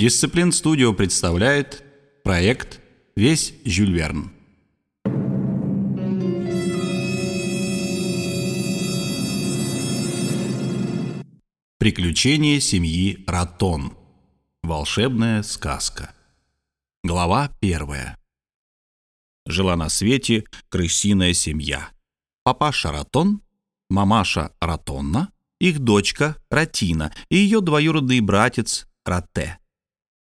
Дисциплин Студио представляет проект «Весь Жюль Верн». Приключения семьи Ратон. Волшебная сказка. Глава первая. Жила на свете крысиная семья. Папаша Ратон, мамаша Ратонна, их дочка Ратина и ее двоюродный братец Рате.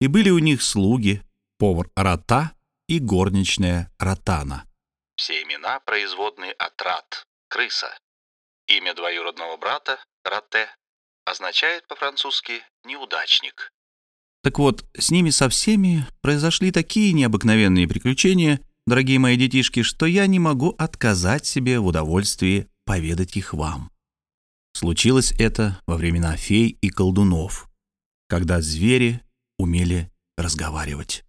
И были у них слуги, повар Рата и горничная Ратана. Все имена производные от рат, крыса. Имя двоюродного брата, Рате, означает по-французски «неудачник». Так вот, с ними со всеми произошли такие необыкновенные приключения, дорогие мои детишки, что я не могу отказать себе в удовольствии поведать их вам. Случилось это во времена фей и колдунов, когда звери умели разговаривать.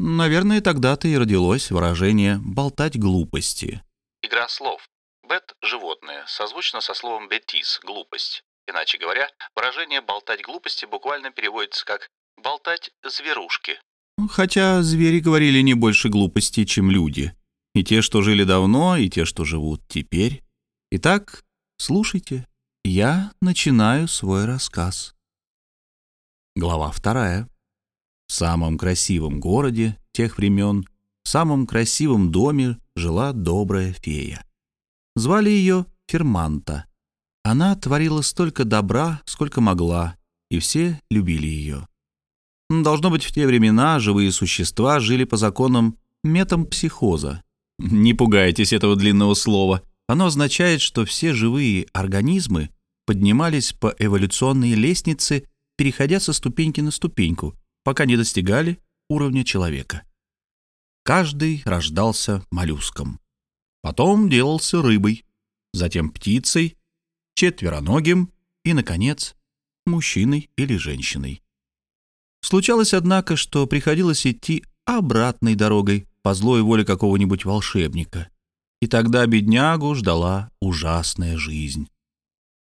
Наверное, тогда-то и родилось выражение «болтать глупости». Игра слов. Бет – животное, созвучно со словом бетис – глупость. Иначе говоря, выражение «болтать глупости» буквально переводится как «болтать зверушки». Хотя звери говорили не больше глупостей, чем люди. И те, что жили давно, и те, что живут теперь. Итак, слушайте, я начинаю свой рассказ. Глава вторая. В самом красивом городе тех времен, в самом красивом доме жила добрая фея. Звали ее Ферманта. Она творила столько добра, сколько могла, и все любили ее. Должно быть, в те времена живые существа жили по законам метампсихоза. Не пугайтесь этого длинного слова. Оно означает, что все живые организмы поднимались по эволюционной лестнице, переходя со ступеньки на ступеньку, пока не достигали уровня человека. Каждый рождался моллюском. Потом делался рыбой, затем птицей, четвероногим и, наконец, мужчиной или женщиной. Случалось, однако, что приходилось идти обратной дорогой по злой воле какого-нибудь волшебника. И тогда беднягу ждала ужасная жизнь.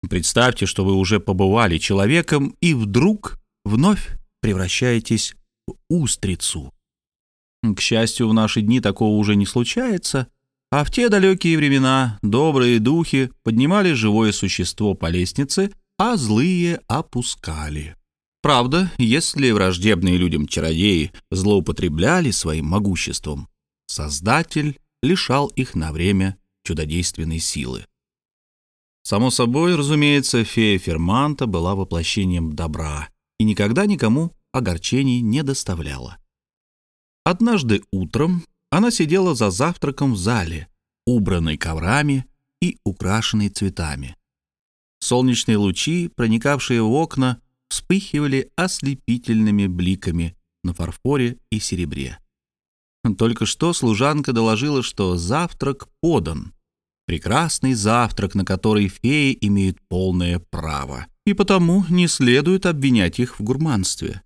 Представьте, что вы уже побывали человеком и вдруг вновь превращаетесь в устрицу. К счастью, в наши дни такого уже не случается, а в те далекие времена добрые духи поднимали живое существо по лестнице, а злые опускали. Правда, если враждебные людям чародеи злоупотребляли своим могуществом, Создатель лишал их на время чудодейственной силы. Само собой, разумеется, фея Ферманта была воплощением добра и никогда никому огорчений не доставляла. Однажды утром она сидела за завтраком в зале, убранной коврами и украшенной цветами. Солнечные лучи, проникавшие в окна, вспыхивали ослепительными бликами на фарфоре и серебре. Только что служанка доложила, что завтрак подан — Прекрасный завтрак, на который феи имеют полное право, и потому не следует обвинять их в гурманстве.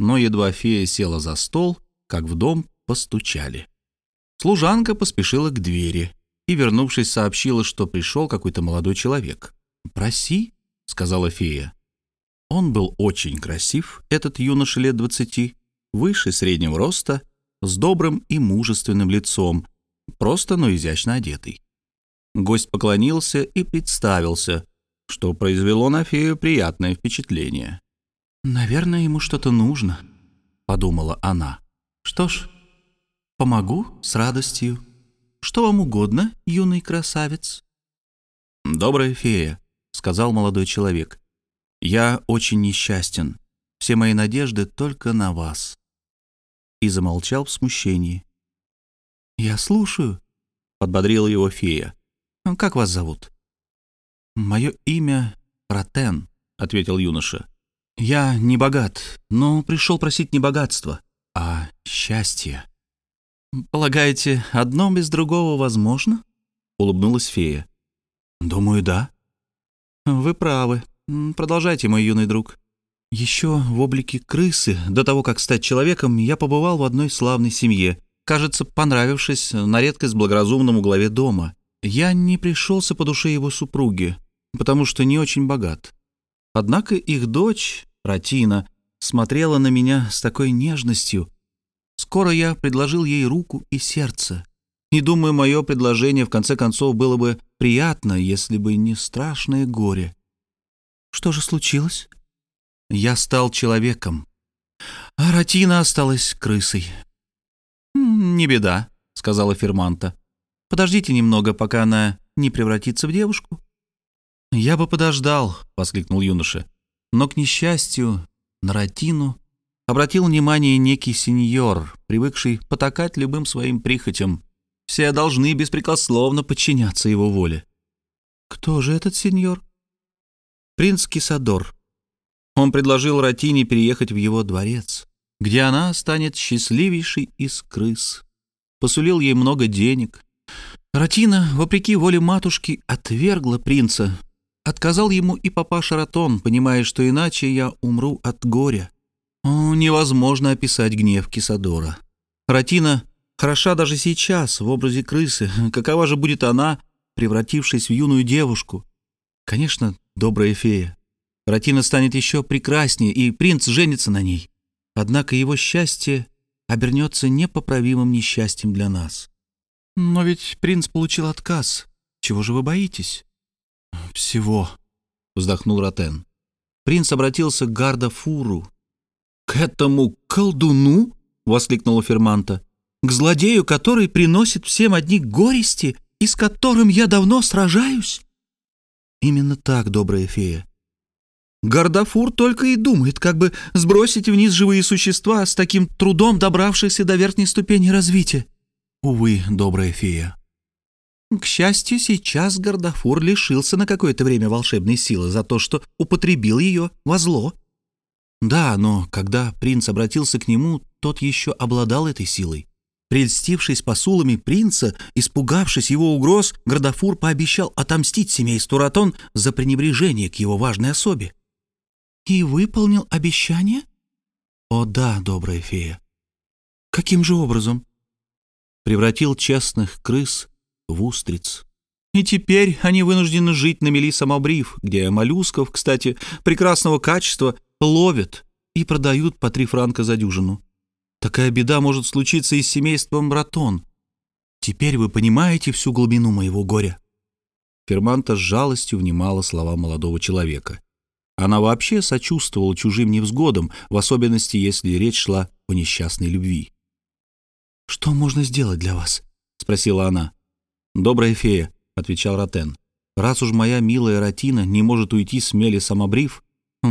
Но едва фея села за стол, как в дом постучали. Служанка поспешила к двери и, вернувшись, сообщила, что пришел какой-то молодой человек. «Проси», — сказала фея. Он был очень красив, этот юноша лет двадцати, выше среднего роста, с добрым и мужественным лицом, просто, но изящно одетый. Гость поклонился и представился, что произвело на фею приятное впечатление. «Наверное, ему что-то нужно», — подумала она. «Что ж, помогу с радостью. Что вам угодно, юный красавец?» «Добрая фея», — сказал молодой человек. «Я очень несчастен. Все мои надежды только на вас». И замолчал в смущении. «Я слушаю», — подбодрила его фея. Как вас зовут?» «Мое имя Ротен», — ответил юноша. «Я не богат, но пришел просить не богатства, а счастье». «Полагаете, одно без другого возможно?» — улыбнулась фея. «Думаю, да». «Вы правы. Продолжайте, мой юный друг. Еще в облике крысы, до того, как стать человеком, я побывал в одной славной семье, кажется, понравившись на редкость благоразумному главе дома. Я не пришелся по душе его супруги, потому что не очень богат. Однако их дочь, Ратина, смотрела на меня с такой нежностью. Скоро я предложил ей руку и сердце. И думаю, мое предложение в конце концов было бы приятно, если бы не страшное горе. Что же случилось? Я стал человеком, а Ратина осталась крысой. «Не беда», — сказала Ферманта. «Подождите немного, пока она не превратится в девушку». «Я бы подождал», — воскликнул юноша. Но, к несчастью, на Ратину обратил внимание некий сеньор, привыкший потакать любым своим прихотям. Все должны беспрекословно подчиняться его воле. «Кто же этот сеньор?» «Принц Кисадор», он предложил Ратине переехать в его дворец, где она станет счастливейшей из крыс. Посулил ей много денег. Ратина, вопреки воле матушки, отвергла принца. Отказал ему и папа Шаратон, понимая, что иначе я умру от горя. О, невозможно описать гнев Кисадора. Ратина хороша даже сейчас в образе крысы. Какова же будет она, превратившись в юную девушку? Конечно, добрая фея. Ратина станет еще прекраснее, и принц женится на ней. Однако его счастье обернется непоправимым несчастьем для нас. Но ведь принц получил отказ. Чего же вы боитесь? Всего, вздохнул Ротен. Принц обратился к Гардафуру. К этому колдуну? воскликнула Ферманта. К злодею, который приносит всем одни горести и с которым я давно сражаюсь? Именно так, добрая фея. Гордафур только и думает, как бы сбросить вниз живые существа с таким трудом добравшихся до верхней ступени развития. Увы, добрая фея. К счастью, сейчас Гордафур лишился на какое-то время волшебной силы за то, что употребил ее во зло. Да, но когда принц обратился к нему, тот еще обладал этой силой. Прельстившись посулами принца, испугавшись его угроз, Гордафур пообещал отомстить семейству Ратон за пренебрежение к его важной особе. «И выполнил обещание?» «О да, добрая фея». «Каким же образом?» «Превратил честных крыс в устриц». И теперь они вынуждены жить на мели самобрив, где моллюсков, кстати, прекрасного качества, ловят и продают по три франка за дюжину. Такая беда может случиться и с семейством Братон. Теперь вы понимаете всю глубину моего горя». Ферманта с жалостью внимала слова молодого человека. Она вообще сочувствовала чужим невзгодам, в особенности, если речь шла о несчастной любви. «Что можно сделать для вас?» — спросила она. «Добрая фея», — отвечал Ротен. «Раз уж моя милая Ратина не может уйти с мели самобрив,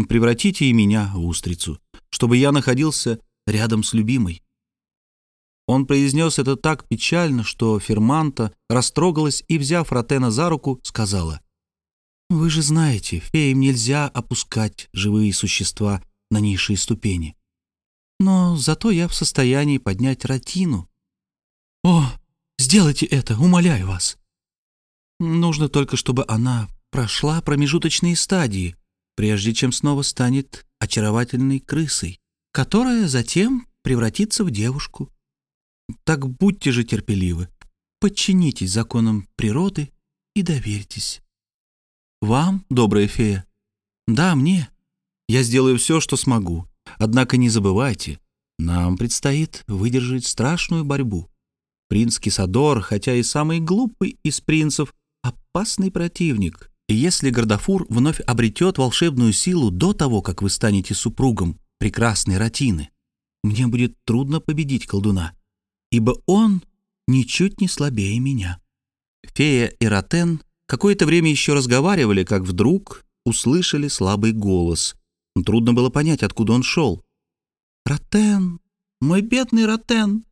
превратите и меня в устрицу, чтобы я находился рядом с любимой». Он произнес это так печально, что Ферманта растрогалась и, взяв Ротена за руку, сказала — вы же знаете, феям нельзя опускать живые существа на низшие ступени. Но зато я в состоянии поднять ротину. О, сделайте это, умоляю вас. Нужно только, чтобы она прошла промежуточные стадии, прежде чем снова станет очаровательной крысой, которая затем превратится в девушку. Так будьте же терпеливы, подчинитесь законам природы и доверьтесь. «Вам, добрая фея?» «Да, мне. Я сделаю все, что смогу. Однако не забывайте, нам предстоит выдержать страшную борьбу. Принц Кисадор, хотя и самый глупый из принцев, опасный противник. И если Гордафур вновь обретет волшебную силу до того, как вы станете супругом прекрасной Ратины, мне будет трудно победить колдуна, ибо он ничуть не слабее меня». Фея и Ратен Какое-то время еще разговаривали, как вдруг услышали слабый голос. Трудно было понять, откуда он шел. «Ротен, мой бедный Ротен,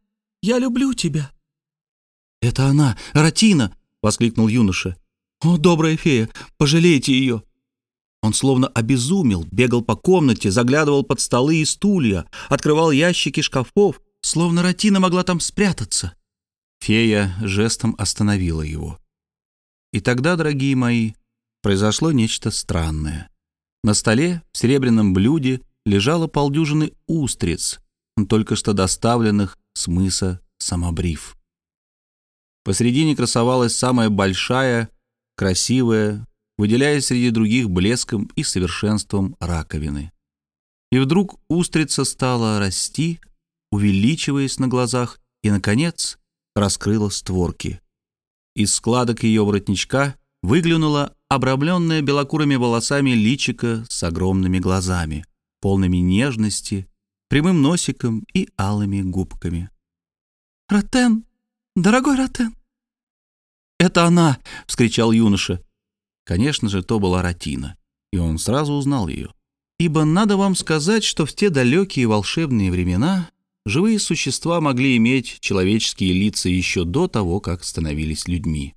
я люблю тебя». «Это она, Ратина!» — воскликнул юноша. «О, добрая фея, пожалейте ее!» Он словно обезумел, бегал по комнате, заглядывал под столы и стулья, открывал ящики шкафов, словно Ратина могла там спрятаться. Фея жестом остановила его. И тогда, дорогие мои, произошло нечто странное. На столе в серебряном блюде лежало полдюжины устриц, только что доставленных с мыса Самобрив. Посредине красовалась самая большая, красивая, выделяясь среди других блеском и совершенством раковины. И вдруг устрица стала расти, увеличиваясь на глазах, и, наконец, раскрыла створки. Из складок ее воротничка выглянула обрамленная белокурыми волосами личика с огромными глазами, полными нежности, прямым носиком и алыми губками. «Ротен! Дорогой Ротен!» «Это она!» — вскричал юноша. Конечно же, то была Ратина, и он сразу узнал ее. Ибо надо вам сказать, что в те далекие волшебные времена живые существа могли иметь человеческие лица еще до того, как становились людьми.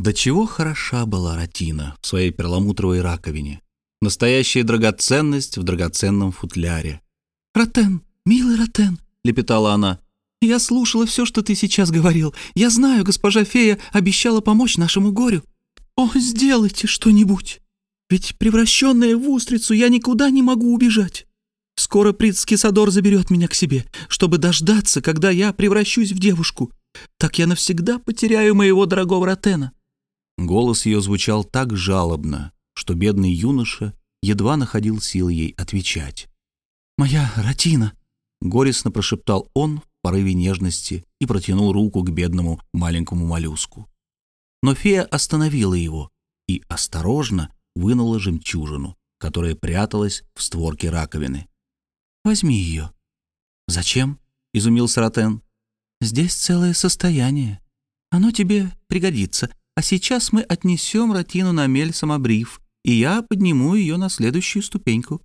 До чего хороша была Ратина в своей перламутровой раковине. Настоящая драгоценность в драгоценном футляре. «Ротен, милый Ротен», — лепетала она, — «я слушала все, что ты сейчас говорил. Я знаю, госпожа фея обещала помочь нашему горю. О, сделайте что-нибудь, ведь превращенная в устрицу я никуда не могу убежать. Скоро принц Кисадор заберет меня к себе, чтобы дождаться, когда я превращусь в девушку. Так я навсегда потеряю моего дорогого Ротена». Голос ее звучал так жалобно, что бедный юноша едва находил силы ей отвечать. «Моя Ратина!» — горестно прошептал он порыве нежности и протянул руку к бедному маленькому моллюску. Но фея остановила его и осторожно вынула жемчужину, которая пряталась в створке раковины. «Возьми ее». «Зачем?» — изумился Ротен. «Здесь целое состояние. Оно тебе пригодится. А сейчас мы отнесем Ратину на мель самобрив, и я подниму ее на следующую ступеньку».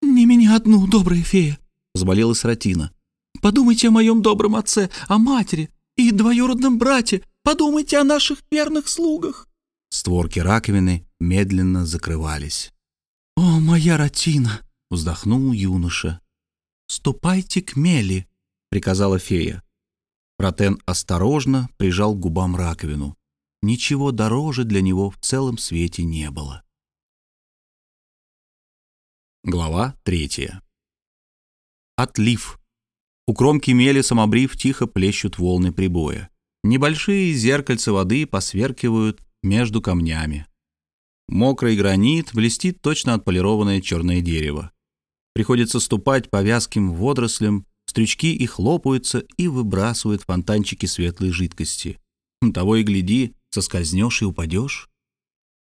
«Не меня одну, добрая фея», — взмолилась Ратина. «Подумайте о моем добром отце, о матери и двоюродном брате. Подумайте о наших верных слугах». Створки раковины медленно закрывались. «О, моя Ратина!» — вздохнул юноша. «Ступайте к мели», — приказала фея. Ротен осторожно прижал к губам раковину ничего дороже для него в целом свете не было. Глава третья. Отлив. У кромки мели самобрив тихо плещут волны прибоя. Небольшие зеркальца воды посверкивают между камнями. Мокрый гранит блестит точно отполированное черное дерево. Приходится ступать по вязким водорослям, стрючки и хлопаются и выбрасывают фонтанчики светлой жидкости. Того и гляди, соскользнешь и упадешь.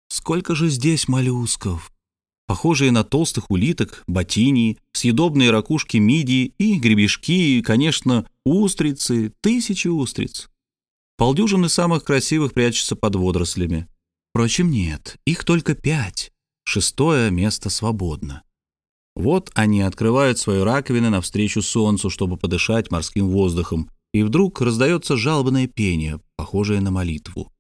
Сколько же здесь моллюсков! Похожие на толстых улиток, ботинии, съедобные ракушки мидии и гребешки, и, конечно, устрицы, тысячи устриц. Полдюжины самых красивых прячутся под водорослями. Впрочем, нет, их только пять. Шестое место свободно. Вот они открывают свои раковины навстречу солнцу, чтобы подышать морским воздухом, и вдруг раздается жалобное пение, похожее на молитву.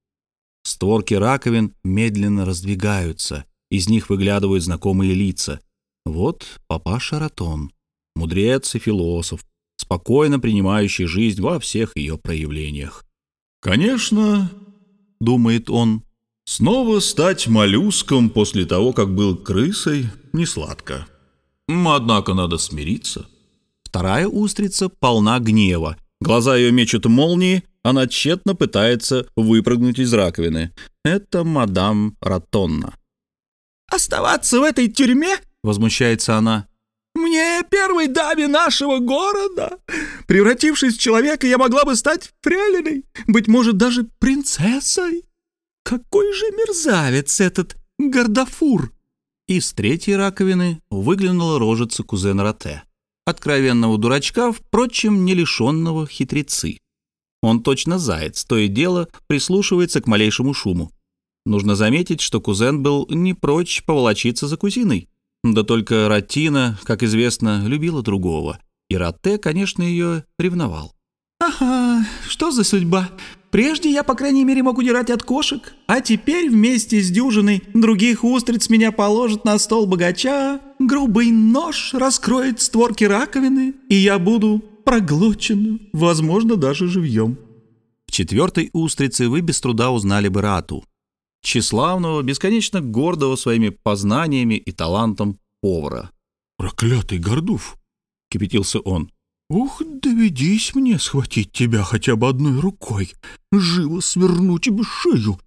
Створки раковин медленно раздвигаются, из них выглядывают знакомые лица. Вот папаша Ратон, мудрец и философ, спокойно принимающий жизнь во всех ее проявлениях. «Конечно, — думает он, — снова стать моллюском после того, как был крысой, не сладко. Однако надо смириться». Вторая устрица полна гнева. Глаза ее мечут молнии, она тщетно пытается выпрыгнуть из раковины. Это мадам Ратонна. «Оставаться в этой тюрьме?» — возмущается она. «Мне, первой даме нашего города, превратившись в человека, я могла бы стать фрейлиной, быть может, даже принцессой. Какой же мерзавец этот Гордафур!» Из третьей раковины выглянула рожица кузена Роте. Откровенного дурачка, впрочем, не лишенного хитрецы. Он точно заяц, то и дело прислушивается к малейшему шуму. Нужно заметить, что кузен был не прочь поволочиться за кузиной. Да только Ратина, как известно, любила другого. И Ратте, конечно, ее ревновал. «Ага, что за судьба? Прежде я, по крайней мере, мог удирать от кошек, а теперь вместе с дюжиной других устриц меня положат на стол богача, грубый нож раскроет створки раковины, и я буду проглочена, возможно, даже живьем. В четвертой устрице вы без труда узнали бы Рату, тщеславного, бесконечно гордого своими познаниями и талантом повара. «Проклятый Гордув!» — кипятился он. «Ух, доведись мне схватить тебя хотя бы одной рукой, живо свернуть тебе шею.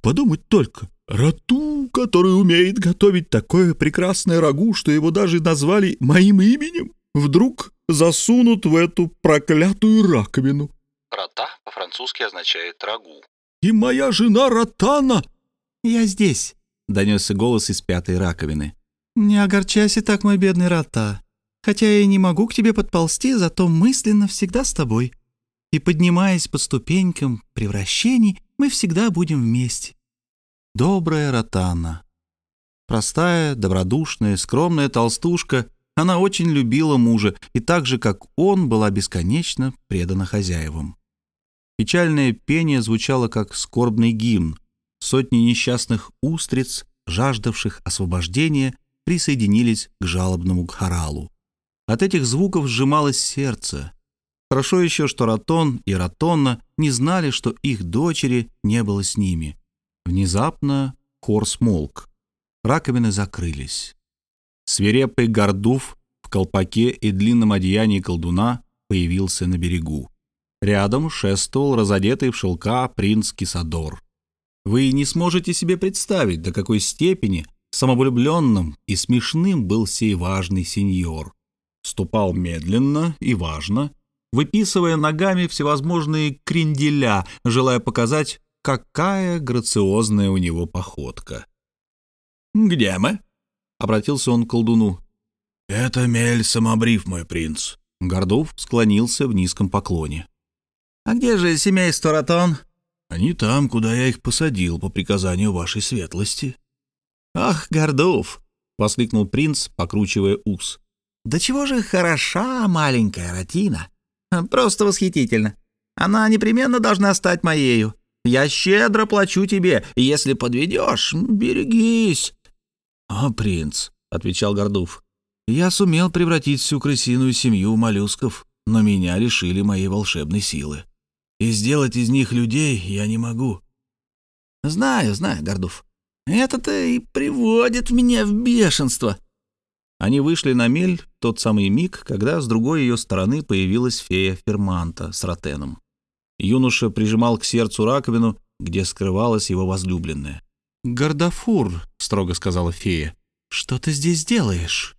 Подумать только, Рату, который умеет готовить такое прекрасное рагу, что его даже назвали моим именем, вдруг засунут в эту проклятую раковину. Рота по-французски означает рагу. И моя жена Ротана «Я здесь», — донесся голос из пятой раковины. «Не огорчайся так, мой бедный рота. Хотя я и не могу к тебе подползти, зато мысленно всегда с тобой. И поднимаясь по ступенькам превращений, мы всегда будем вместе. Добрая Ротана. Простая, добродушная, скромная толстушка, она очень любила мужа и так же, как он, была бесконечно предана хозяевам. Печальное пение звучало как скорбный гимн, Сотни несчастных устриц, жаждавших освобождения, присоединились к жалобному хоралу. От этих звуков сжималось сердце. Хорошо еще, что Ратон и Ратонна не знали, что их дочери не было с ними. Внезапно хор смолк. Раковины закрылись. Свирепый Гордув в колпаке и длинном одеянии колдуна появился на берегу. Рядом шествовал разодетый в шелка принц Кисадор. Вы не сможете себе представить, до какой степени самовлюбленным и смешным был сей важный сеньор. Ступал медленно и важно, выписывая ногами всевозможные кренделя, желая показать, какая грациозная у него походка. «Где мы?» — обратился он к колдуну. «Это Мель Самобрив, мой принц». Гордов склонился в низком поклоне. «А где же семейство Ратон?» Они там, куда я их посадил по приказанию вашей светлости». «Ах, Гордов!» — воскликнул принц, покручивая ус. «Да чего же хороша маленькая Ратина! Просто восхитительно! Она непременно должна стать моею. Я щедро плачу тебе, если подведешь, берегись!» «А, принц!» — отвечал Гордов. «Я сумел превратить всю крысиную семью моллюсков, но меня лишили моей волшебной силы и сделать из них людей я не могу. Знаю, знаю, Гордов. Это-то и приводит меня в бешенство. Они вышли на мель тот самый миг, когда с другой ее стороны появилась фея Ферманта с ротеном. Юноша прижимал к сердцу раковину, где скрывалась его возлюбленная. «Гордафур», — строго сказала фея, — «что ты здесь делаешь?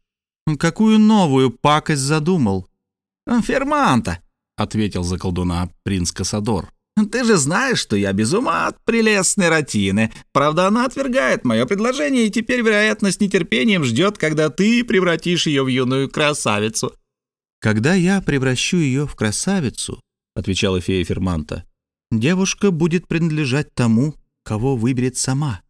Какую новую пакость задумал?» «Ферманта», — ответил за колдуна принц Касадор. «Ты же знаешь, что я без ума от прелестной ротины. Правда, она отвергает мое предложение и теперь, вероятно, с нетерпением ждет, когда ты превратишь ее в юную красавицу». «Когда я превращу ее в красавицу», — отвечала фея Ферманта, — «девушка будет принадлежать тому, кого выберет сама».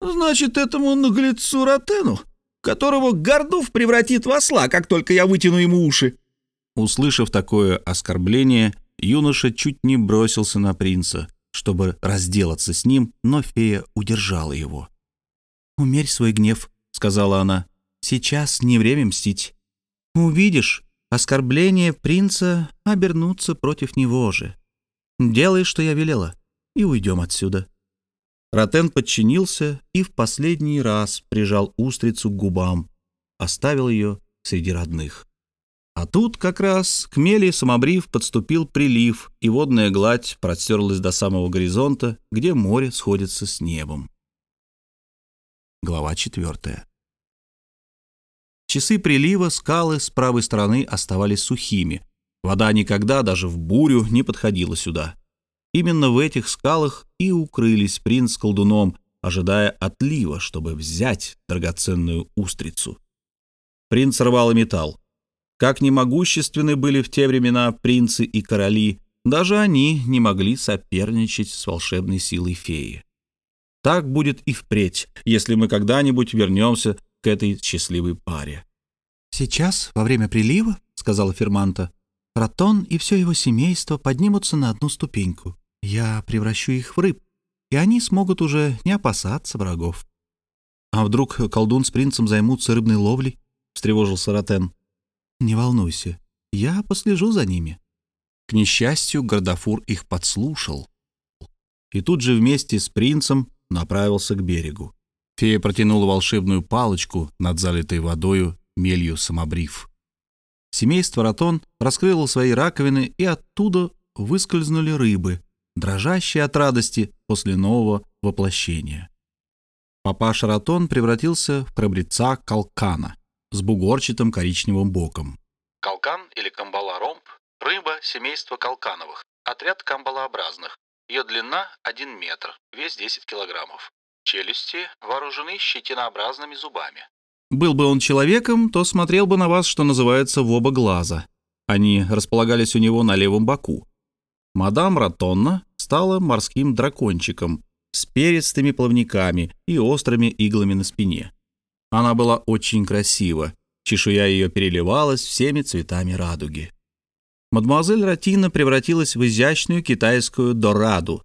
«Значит, этому наглецу Ротену, которого Гордов превратит в осла, как только я вытяну ему уши», Услышав такое оскорбление, юноша чуть не бросился на принца, чтобы разделаться с ним, но фея удержала его. «Умерь свой гнев», — сказала она. «Сейчас не время мстить. Увидишь, оскорбления принца обернутся против него же. Делай, что я велела, и уйдем отсюда». Ротен подчинился и в последний раз прижал устрицу к губам, оставил ее среди родных. А тут как раз к мели самобрив подступил прилив, и водная гладь простерлась до самого горизонта, где море сходится с небом. Глава четвертая. Часы прилива скалы с правой стороны оставались сухими. Вода никогда, даже в бурю, не подходила сюда. Именно в этих скалах и укрылись принц с колдуном, ожидая отлива, чтобы взять драгоценную устрицу. Принц рвал и металл. Как немогущественны были в те времена принцы и короли, даже они не могли соперничать с волшебной силой феи. Так будет и впредь, если мы когда-нибудь вернемся к этой счастливой паре. «Сейчас, во время прилива, — сказала Ферманта, — Протон и все его семейство поднимутся на одну ступеньку. Я превращу их в рыб, и они смогут уже не опасаться врагов». «А вдруг колдун с принцем займутся рыбной ловлей?» — встревожился Ротен. Не волнуйся, я послежу за ними». К несчастью, Гордафур их подслушал. И тут же вместе с принцем направился к берегу. Фея протянула волшебную палочку над залитой водою мелью самобрив. Семейство Ратон раскрыло свои раковины, и оттуда выскользнули рыбы, дрожащие от радости после нового воплощения. Папа Шаратон превратился в храбреца Калкана с бугорчатым коричневым боком. Калкан или камбала-ромб – рыба семейства калкановых, отряд камбалообразных. Ее длина 1 метр, вес 10 килограммов. Челюсти вооружены щетинообразными зубами. Был бы он человеком, то смотрел бы на вас, что называется, в оба глаза. Они располагались у него на левом боку. Мадам Ратонна стала морским дракончиком с перистыми плавниками и острыми иглами на спине. Она была очень красива, чешуя ее переливалась всеми цветами радуги. Мадемуазель Ратина превратилась в изящную китайскую дораду,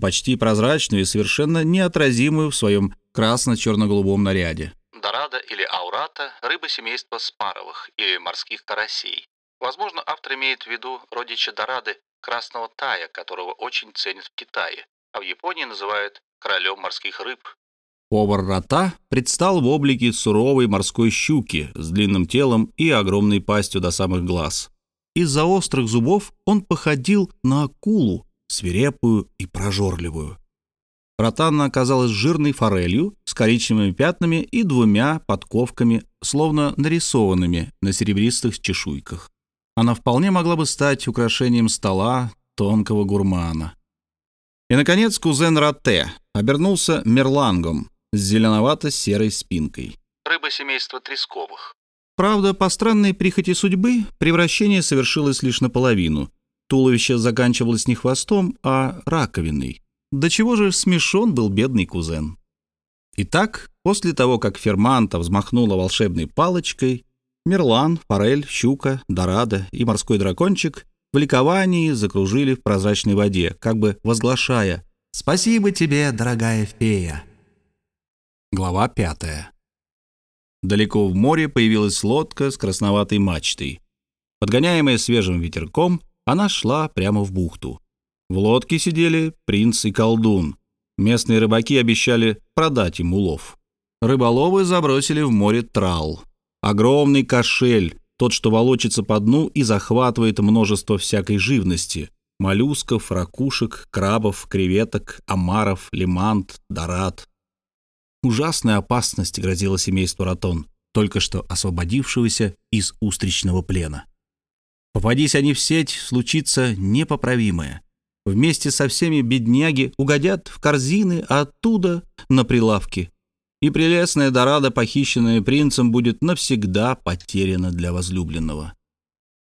почти прозрачную и совершенно неотразимую в своем красно-черно-голубом наряде. Дорада или аурата – рыба семейства спаровых или морских карасей. Возможно, автор имеет в виду родича дорады красного тая, которого очень ценят в Китае, а в Японии называют королем морских рыб. Повар Рота предстал в облике суровой морской щуки с длинным телом и огромной пастью до самых глаз. Из-за острых зубов он походил на акулу, свирепую и прожорливую. Ротанна оказалась жирной форелью с коричневыми пятнами и двумя подковками, словно нарисованными на серебристых чешуйках. Она вполне могла бы стать украшением стола тонкого гурмана. И, наконец, кузен Ротте обернулся мерлангом с зеленовато-серой спинкой. Рыба семейства тресковых. Правда, по странной прихоти судьбы превращение совершилось лишь наполовину. Туловище заканчивалось не хвостом, а раковиной. До чего же смешон был бедный кузен. Итак, после того, как Ферманта взмахнула волшебной палочкой, Мерлан, форель, щука, дорадо и морской дракончик в ликовании закружили в прозрачной воде, как бы возглашая «Спасибо тебе, дорогая фея!» Глава пятая. Далеко в море появилась лодка с красноватой мачтой. Подгоняемая свежим ветерком, она шла прямо в бухту. В лодке сидели принц и колдун. Местные рыбаки обещали продать им улов. Рыболовы забросили в море трал. Огромный кошель, тот, что волочится по дну и захватывает множество всякой живности. Моллюсков, ракушек, крабов, креветок, омаров, лимант, дорад. Ужасная опасность грозила семейству Ратон, только что освободившегося из устричного плена. Попадись они в сеть, случится непоправимое. Вместе со всеми бедняги угодят в корзины, а оттуда на прилавки. И прелестная Дорада, похищенная принцем, будет навсегда потеряна для возлюбленного.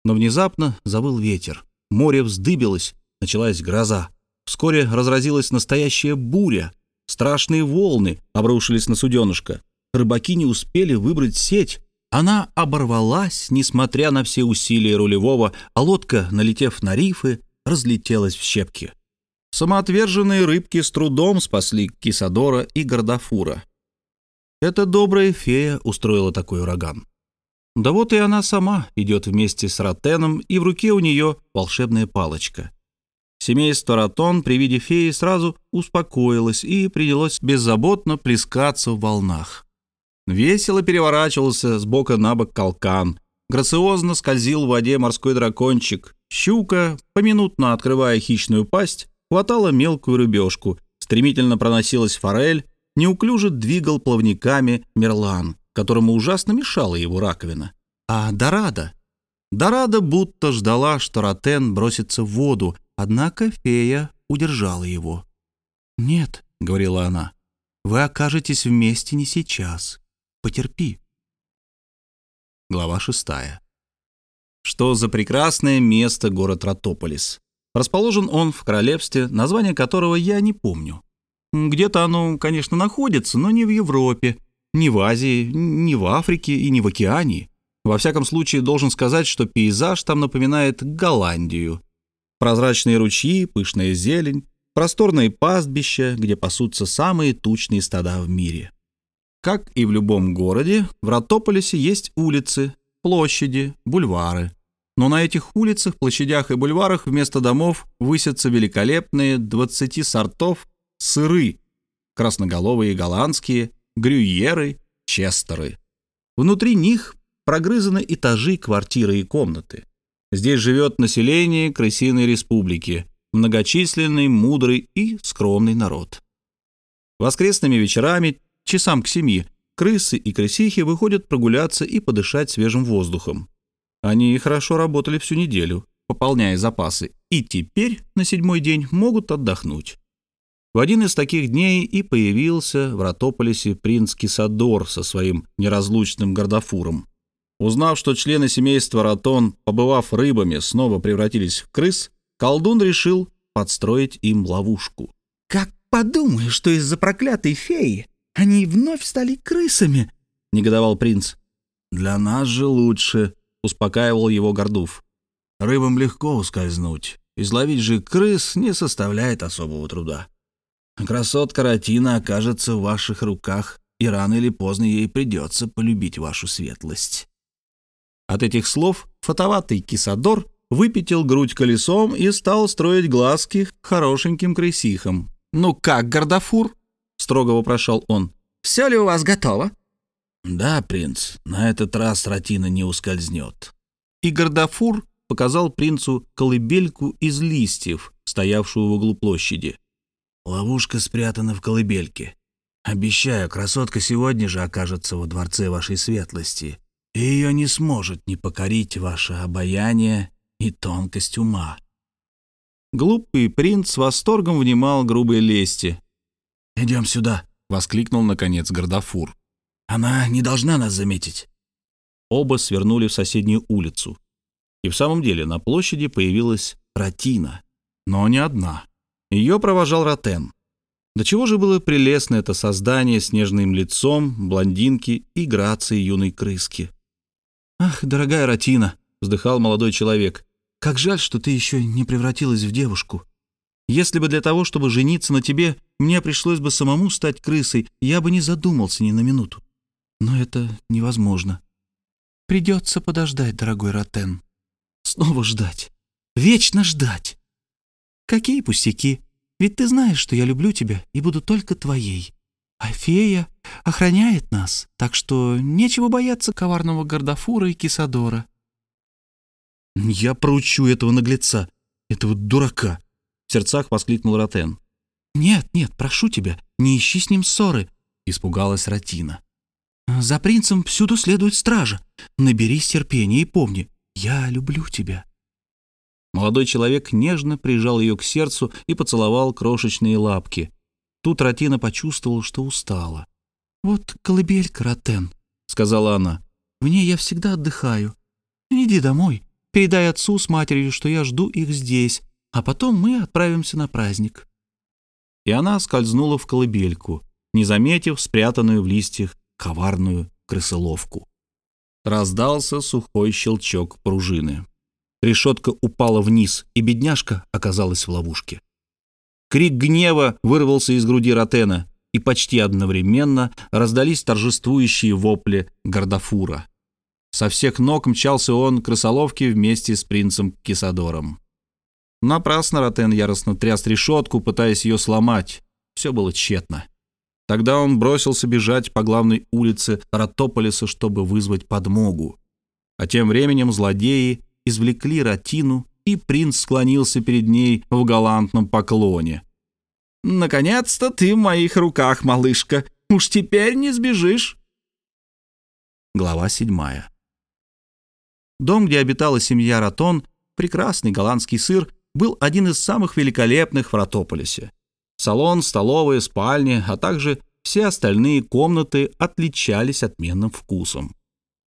Но внезапно завыл ветер. Море вздыбилось, началась гроза. Вскоре разразилась настоящая буря. Страшные волны обрушились на суденышко. Рыбаки не успели выбрать сеть. Она оборвалась, несмотря на все усилия рулевого, а лодка, налетев на рифы, разлетелась в щепки. Самоотверженные рыбки с трудом спасли Кисадора и Гордафура. Эта добрая фея устроила такой ураган. Да вот и она сама идет вместе с Ротеном, и в руке у нее волшебная палочка. Семейство Ротон при виде феи сразу успокоилось и принялось беззаботно плескаться в волнах. Весело переворачивался с бока на бок калкан, грациозно скользил в воде морской дракончик, щука, поминутно открывая хищную пасть, хватала мелкую рыбешку, стремительно проносилась форель, неуклюже двигал плавниками мерлан, которому ужасно мешала его раковина. А Дорада? Дорада будто ждала, что Ротен бросится в воду, однако фея удержала его. «Нет», — говорила она, — «вы окажетесь вместе не сейчас. Потерпи». Глава шестая. Что за прекрасное место город Ротополис. Расположен он в королевстве, название которого я не помню. Где-то оно, конечно, находится, но не в Европе, не в Азии, не в Африке и не в Океании. Во всяком случае, должен сказать, что пейзаж там напоминает Голландию. Прозрачные ручьи, пышная зелень, просторные пастбища, где пасутся самые тучные стада в мире. Как и в любом городе, в Ротополисе есть улицы, площади, бульвары. Но на этих улицах, площадях и бульварах вместо домов высятся великолепные 20 сортов сыры, красноголовые голландские, грюйеры, честеры. Внутри них прогрызаны этажи, квартиры и комнаты. Здесь живет население крысиной республики, многочисленный, мудрый и скромный народ. Воскресными вечерами часам к семи, крысы и крысихи выходят прогуляться и подышать свежим воздухом. Они хорошо работали всю неделю, пополняя запасы, и теперь на седьмой день могут отдохнуть. В один из таких дней и появился в Ротополисе принц Кисадор со своим неразлучным гордофуром. Узнав, что члены семейства Ратон, побывав рыбами, снова превратились в крыс, колдун решил подстроить им ловушку. «Как подумаю, что из-за проклятой феи они вновь стали крысами!» — негодовал принц. «Для нас же лучше», — успокаивал его Гордув. «Рыбам легко ускользнуть. Изловить же крыс не составляет особого труда. Красотка Ратина окажется в ваших руках, и рано или поздно ей придется полюбить вашу светлость». От этих слов фотоватый кисадор выпятил грудь колесом и стал строить глазки хорошеньким крысихам. «Ну как, Гордафур?» — строго вопрошал он. «Все ли у вас готово?» «Да, принц, на этот раз Ратина не ускользнет». И Гордафур показал принцу колыбельку из листьев, стоявшую в углу площади. «Ловушка спрятана в колыбельке. Обещаю, красотка сегодня же окажется во дворце вашей светлости, и ее не сможет не покорить ваше обаяние и тонкость ума». Глупый принц с восторгом внимал грубой лести. «Идем сюда», — воскликнул, наконец, Гордафур. «Она не должна нас заметить». Оба свернули в соседнюю улицу. И в самом деле на площади появилась Ратина, но не одна. Ее провожал Ротен. До чего же было прелестно это создание с нежным лицом, блондинки и грацией юной крыски. «Ах, дорогая Ратина!» — вздыхал молодой человек. «Как жаль, что ты еще не превратилась в девушку. Если бы для того, чтобы жениться на тебе, мне пришлось бы самому стать крысой, я бы не задумался ни на минуту. Но это невозможно. Придется подождать, дорогой Ротен. Снова ждать. Вечно ждать. Какие пустяки. Ведь ты знаешь, что я люблю тебя и буду только твоей. А фея охраняет нас, так что нечего бояться коварного Гордафура и Кисадора. «Я проучу этого наглеца, этого дурака!» — в сердцах воскликнул Ротен. «Нет, нет, прошу тебя, не ищи с ним ссоры», — испугалась Ратина. «За принцем всюду следует стража. Наберись терпения и помни, я люблю тебя». Молодой человек нежно прижал ее к сердцу и поцеловал крошечные лапки. Тут Ратина почувствовала, что устала. «Вот колыбелька, Ротен», — сказала она. «В ней я всегда отдыхаю. Иди домой, передай отцу с матерью, что я жду их здесь, а потом мы отправимся на праздник». И она скользнула в колыбельку, не заметив спрятанную в листьях коварную крысоловку. Раздался сухой щелчок пружины. Решетка упала вниз, и бедняжка оказалась в ловушке. Крик гнева вырвался из груди Ротена, и почти одновременно раздались торжествующие вопли Гордафура. Со всех ног мчался он к крысоловке вместе с принцем Кисадором. Напрасно Ротен яростно тряс решетку, пытаясь ее сломать. Все было тщетно. Тогда он бросился бежать по главной улице Ротополиса, чтобы вызвать подмогу. А тем временем злодеи извлекли Ратину, и принц склонился перед ней в галантном поклоне. «Наконец-то ты в моих руках, малышка. Уж теперь не сбежишь». Глава седьмая. Дом, где обитала семья Ратон, прекрасный голландский сыр, был один из самых великолепных в Ротополисе. Салон, столовая, спальни, а также все остальные комнаты отличались отменным вкусом.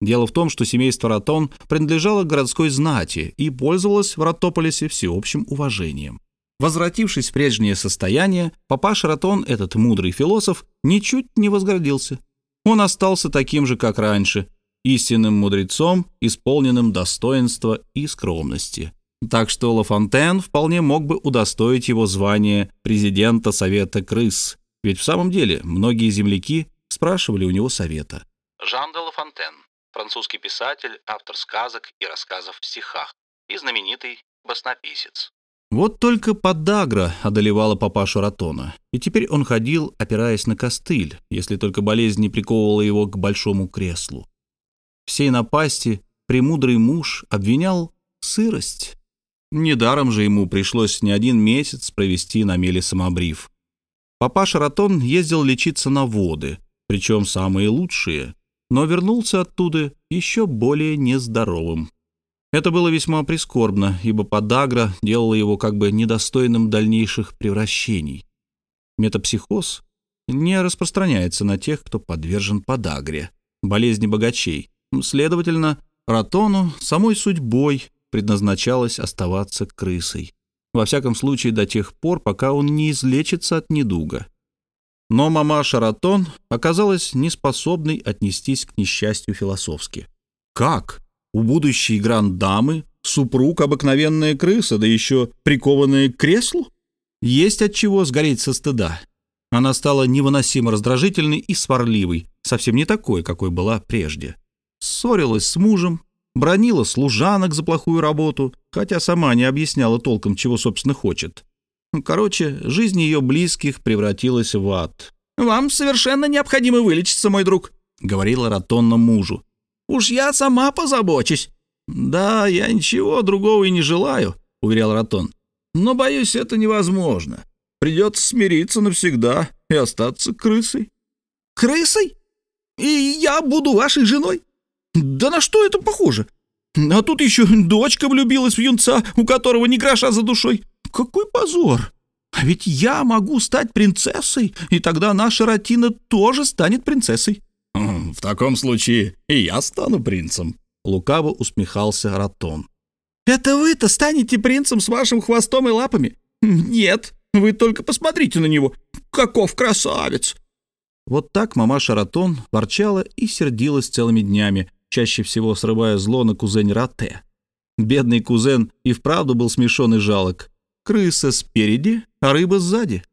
Дело в том, что семейство Ратон принадлежало городской знати и пользовалось в Ротополисе всеобщим уважением. Возвратившись в прежнее состояние, папаша Ратон, этот мудрый философ, ничуть не возгордился. Он остался таким же, как раньше, истинным мудрецом, исполненным достоинства и скромности. Так что Лафонтен вполне мог бы удостоить его звания президента Совета крыс, ведь в самом деле многие земляки спрашивали у него совета. Жан де Лафонтен, французский писатель, автор сказок и рассказов в стихах и знаменитый баснописец. Вот только подагра одолевала папашу Ратона, и теперь он ходил, опираясь на костыль, если только болезнь не приковывала его к большому креслу. Всей напасти премудрый муж обвинял сырость. Недаром же ему пришлось не один месяц провести на меле самобрив. Папаша Ратон ездил лечиться на воды, причем самые лучшие, но вернулся оттуда еще более нездоровым. Это было весьма прискорбно, ибо подагра делала его как бы недостойным дальнейших превращений. Метапсихоз не распространяется на тех, кто подвержен подагре, болезни богачей. Следовательно, Ратону самой судьбой предназначалось оставаться крысой. Во всяком случае, до тех пор, пока он не излечится от недуга. Но мама Шаратон оказалась неспособной отнестись к несчастью философски. Как? У будущей гранд-дамы супруг обыкновенная крыса, да еще прикованная к креслу? Есть от чего сгореть со стыда. Она стала невыносимо раздражительной и сварливой, совсем не такой, какой была прежде. Ссорилась с мужем, бронила служанок за плохую работу, хотя сама не объясняла толком, чего, собственно, хочет. Короче, жизнь ее близких превратилась в ад. «Вам совершенно необходимо вылечиться, мой друг», — говорила Ратонна мужу. «Уж я сама позабочусь». «Да, я ничего другого и не желаю», — уверял Ратон. «Но, боюсь, это невозможно. Придется смириться навсегда и остаться крысой». «Крысой? И я буду вашей женой? Да на что это похоже? А тут еще дочка влюбилась в юнца, у которого ни гроша за душой. Какой позор! А ведь я могу стать принцессой, и тогда наша Ратина тоже станет принцессой. В таком случае и я стану принцем. Лукаво усмехался Ратон. Это вы-то станете принцем с вашим хвостом и лапами? Нет, вы только посмотрите на него. Каков красавец! Вот так мамаша Ратон ворчала и сердилась целыми днями, чаще всего срывая зло на кузень Рате. Бедный кузен и вправду был смешон и жалок. Крыса спереди, а рыба сзади.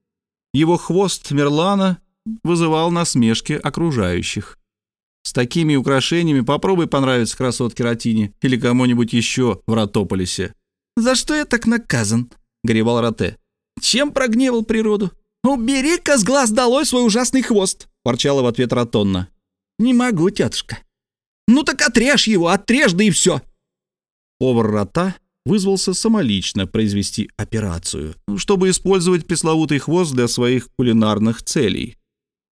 Его хвост Мерлана вызывал насмешки окружающих. С такими украшениями попробуй понравиться красотке Ратине или кому-нибудь еще в Ротополисе. «За что я так наказан?» — горевал Роте. «Чем прогневал природу? Убери-ка с глаз долой свой ужасный хвост!» — ворчала в ответ Ротонна. «Не могу, тетушка». «Ну так отрежь его, отрежь, да и все!» Повар Рота вызвался самолично произвести операцию, чтобы использовать пресловутый хвост для своих кулинарных целей.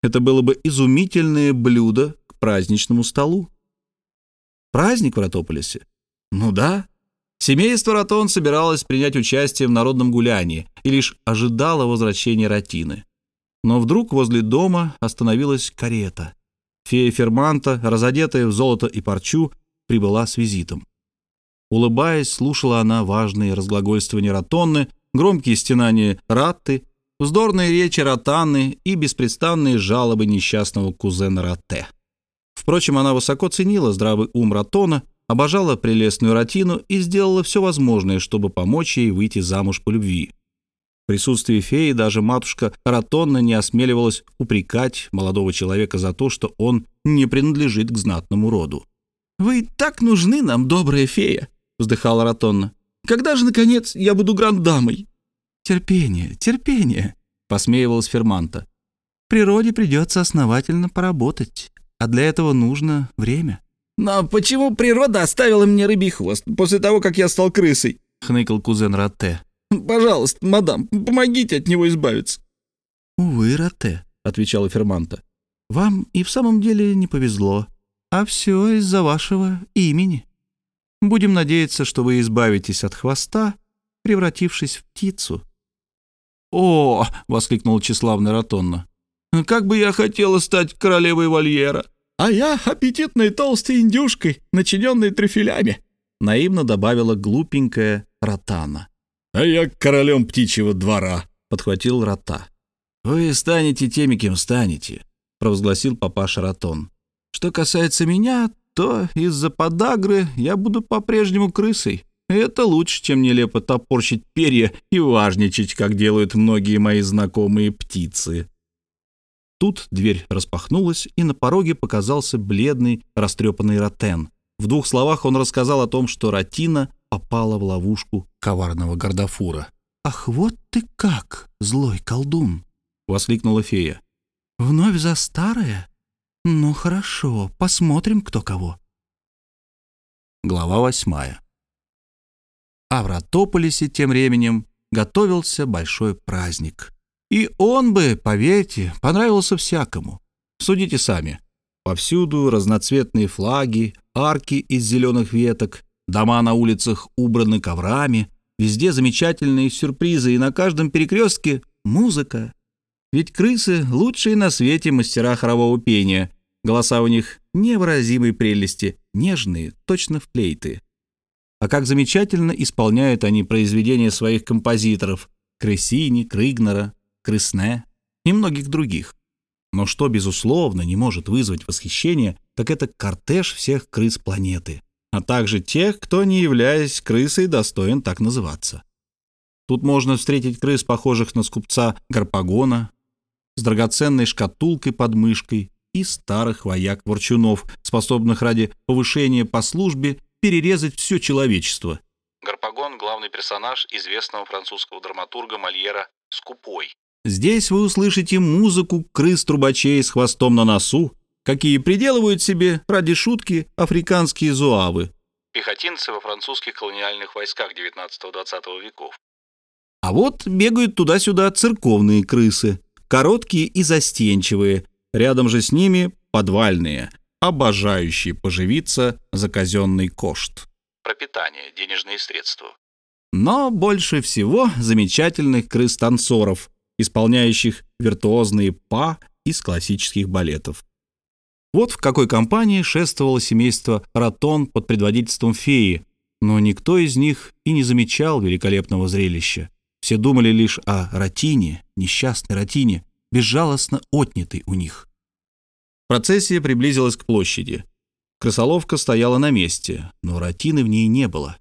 Это было бы изумительное блюдо к праздничному столу. Праздник в Ротополисе? Ну да. Семейство Ратон собиралось принять участие в народном гулянии и лишь ожидало возвращения Ратины. Но вдруг возле дома остановилась карета. Фея Ферманта, разодетая в золото и парчу, прибыла с визитом. Улыбаясь, слушала она важные разглагольствования Ротонны, громкие стенания Ратты, вздорные речи Ротанны и беспрестанные жалобы несчастного кузена Ратте. Впрочем, она высоко ценила здравый ум Ратона, обожала прелестную Ратину и сделала все возможное, чтобы помочь ей выйти замуж по любви. В присутствии феи даже матушка Ратонна не осмеливалась упрекать молодого человека за то, что он не принадлежит к знатному роду. «Вы так нужны нам, добрая фея!» — вздыхала Ротонна. «Когда же, наконец, я буду грандамой?» «Терпение, терпение», — посмеивалась Ферманта. «Природе придется основательно поработать, а для этого нужно время». «Но почему природа оставила мне рыбий хвост после того, как я стал крысой?» — хныкал кузен Ратте. «Пожалуйста, мадам, помогите от него избавиться». «Увы, Ратте», — отвечала Ферманта. «Вам и в самом деле не повезло, а все из-за вашего имени». Будем надеяться, что вы избавитесь от хвоста, превратившись в птицу». «О!» — воскликнул тщеславный Ротонна. «Как бы я хотела стать королевой вольера, а я аппетитной толстой индюшкой, начиненной трюфелями», — наивно добавила глупенькая Ротана. «А я королем птичьего двора», — подхватил Рота. «Вы станете теми, кем станете», — провозгласил папаша Ротон. «Что касается меня, то из-за подагры я буду по-прежнему крысой. Это лучше, чем нелепо топорщить перья и важничать, как делают многие мои знакомые птицы. Тут дверь распахнулась, и на пороге показался бледный, растрепанный Ротен. В двух словах он рассказал о том, что Ратина попала в ловушку коварного гордафура. «Ах, вот ты как, злой колдун!» — воскликнула фея. «Вновь за старое? «Ну хорошо, посмотрим, кто кого». Глава восьмая. А в Ротополисе тем временем готовился большой праздник. И он бы, поверьте, понравился всякому. Судите сами. Повсюду разноцветные флаги, арки из зеленых веток, дома на улицах убраны коврами, везде замечательные сюрпризы, и на каждом перекрестке музыка. Ведь крысы — лучшие на свете мастера хорового пения. Голоса у них невыразимой прелести, нежные, точно флейты. А как замечательно исполняют они произведения своих композиторов — Крысини, Крыгнера, Крысне и многих других. Но что, безусловно, не может вызвать восхищение, так это кортеж всех крыс планеты, а также тех, кто, не являясь крысой, достоин так называться. Тут можно встретить крыс, похожих на скупца Гарпагона, с драгоценной шкатулкой под мышкой и старых вояк-ворчунов, способных ради повышения по службе перерезать все человечество. Гарпагон – главный персонаж известного французского драматурга Мольера «Скупой». Здесь вы услышите музыку крыс-трубачей с хвостом на носу, какие приделывают себе ради шутки африканские зуавы. Пехотинцы во французских колониальных войсках 19-20 веков. А вот бегают туда-сюда церковные крысы, короткие и застенчивые, рядом же с ними подвальные, обожающие поживиться за казенный кошт. Пропитание, денежные средства. Но больше всего замечательных крыс-танцоров, исполняющих виртуозные па из классических балетов. Вот в какой компании шествовало семейство Ратон под предводительством феи, но никто из них и не замечал великолепного зрелища. Все думали лишь о Ратине, несчастной Ратине, безжалостно отнятой у них. Процессия приблизилась к площади. Крысоловка стояла на месте, но Ратины в ней не было.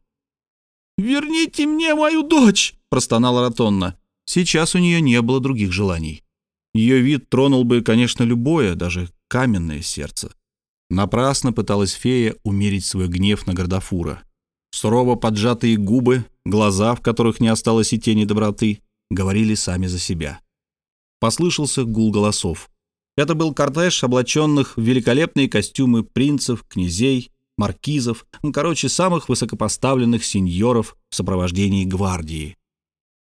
«Верните мне мою дочь!» — простонала Ратонна. Сейчас у нее не было других желаний. Ее вид тронул бы, конечно, любое, даже каменное сердце. Напрасно пыталась фея умерить свой гнев на Гордафура. Сурово поджатые губы, глаза, в которых не осталось и тени доброты, говорили сами за себя. Послышался гул голосов. Это был кортеж облаченных в великолепные костюмы принцев, князей, маркизов, ну, короче, самых высокопоставленных сеньоров в сопровождении гвардии.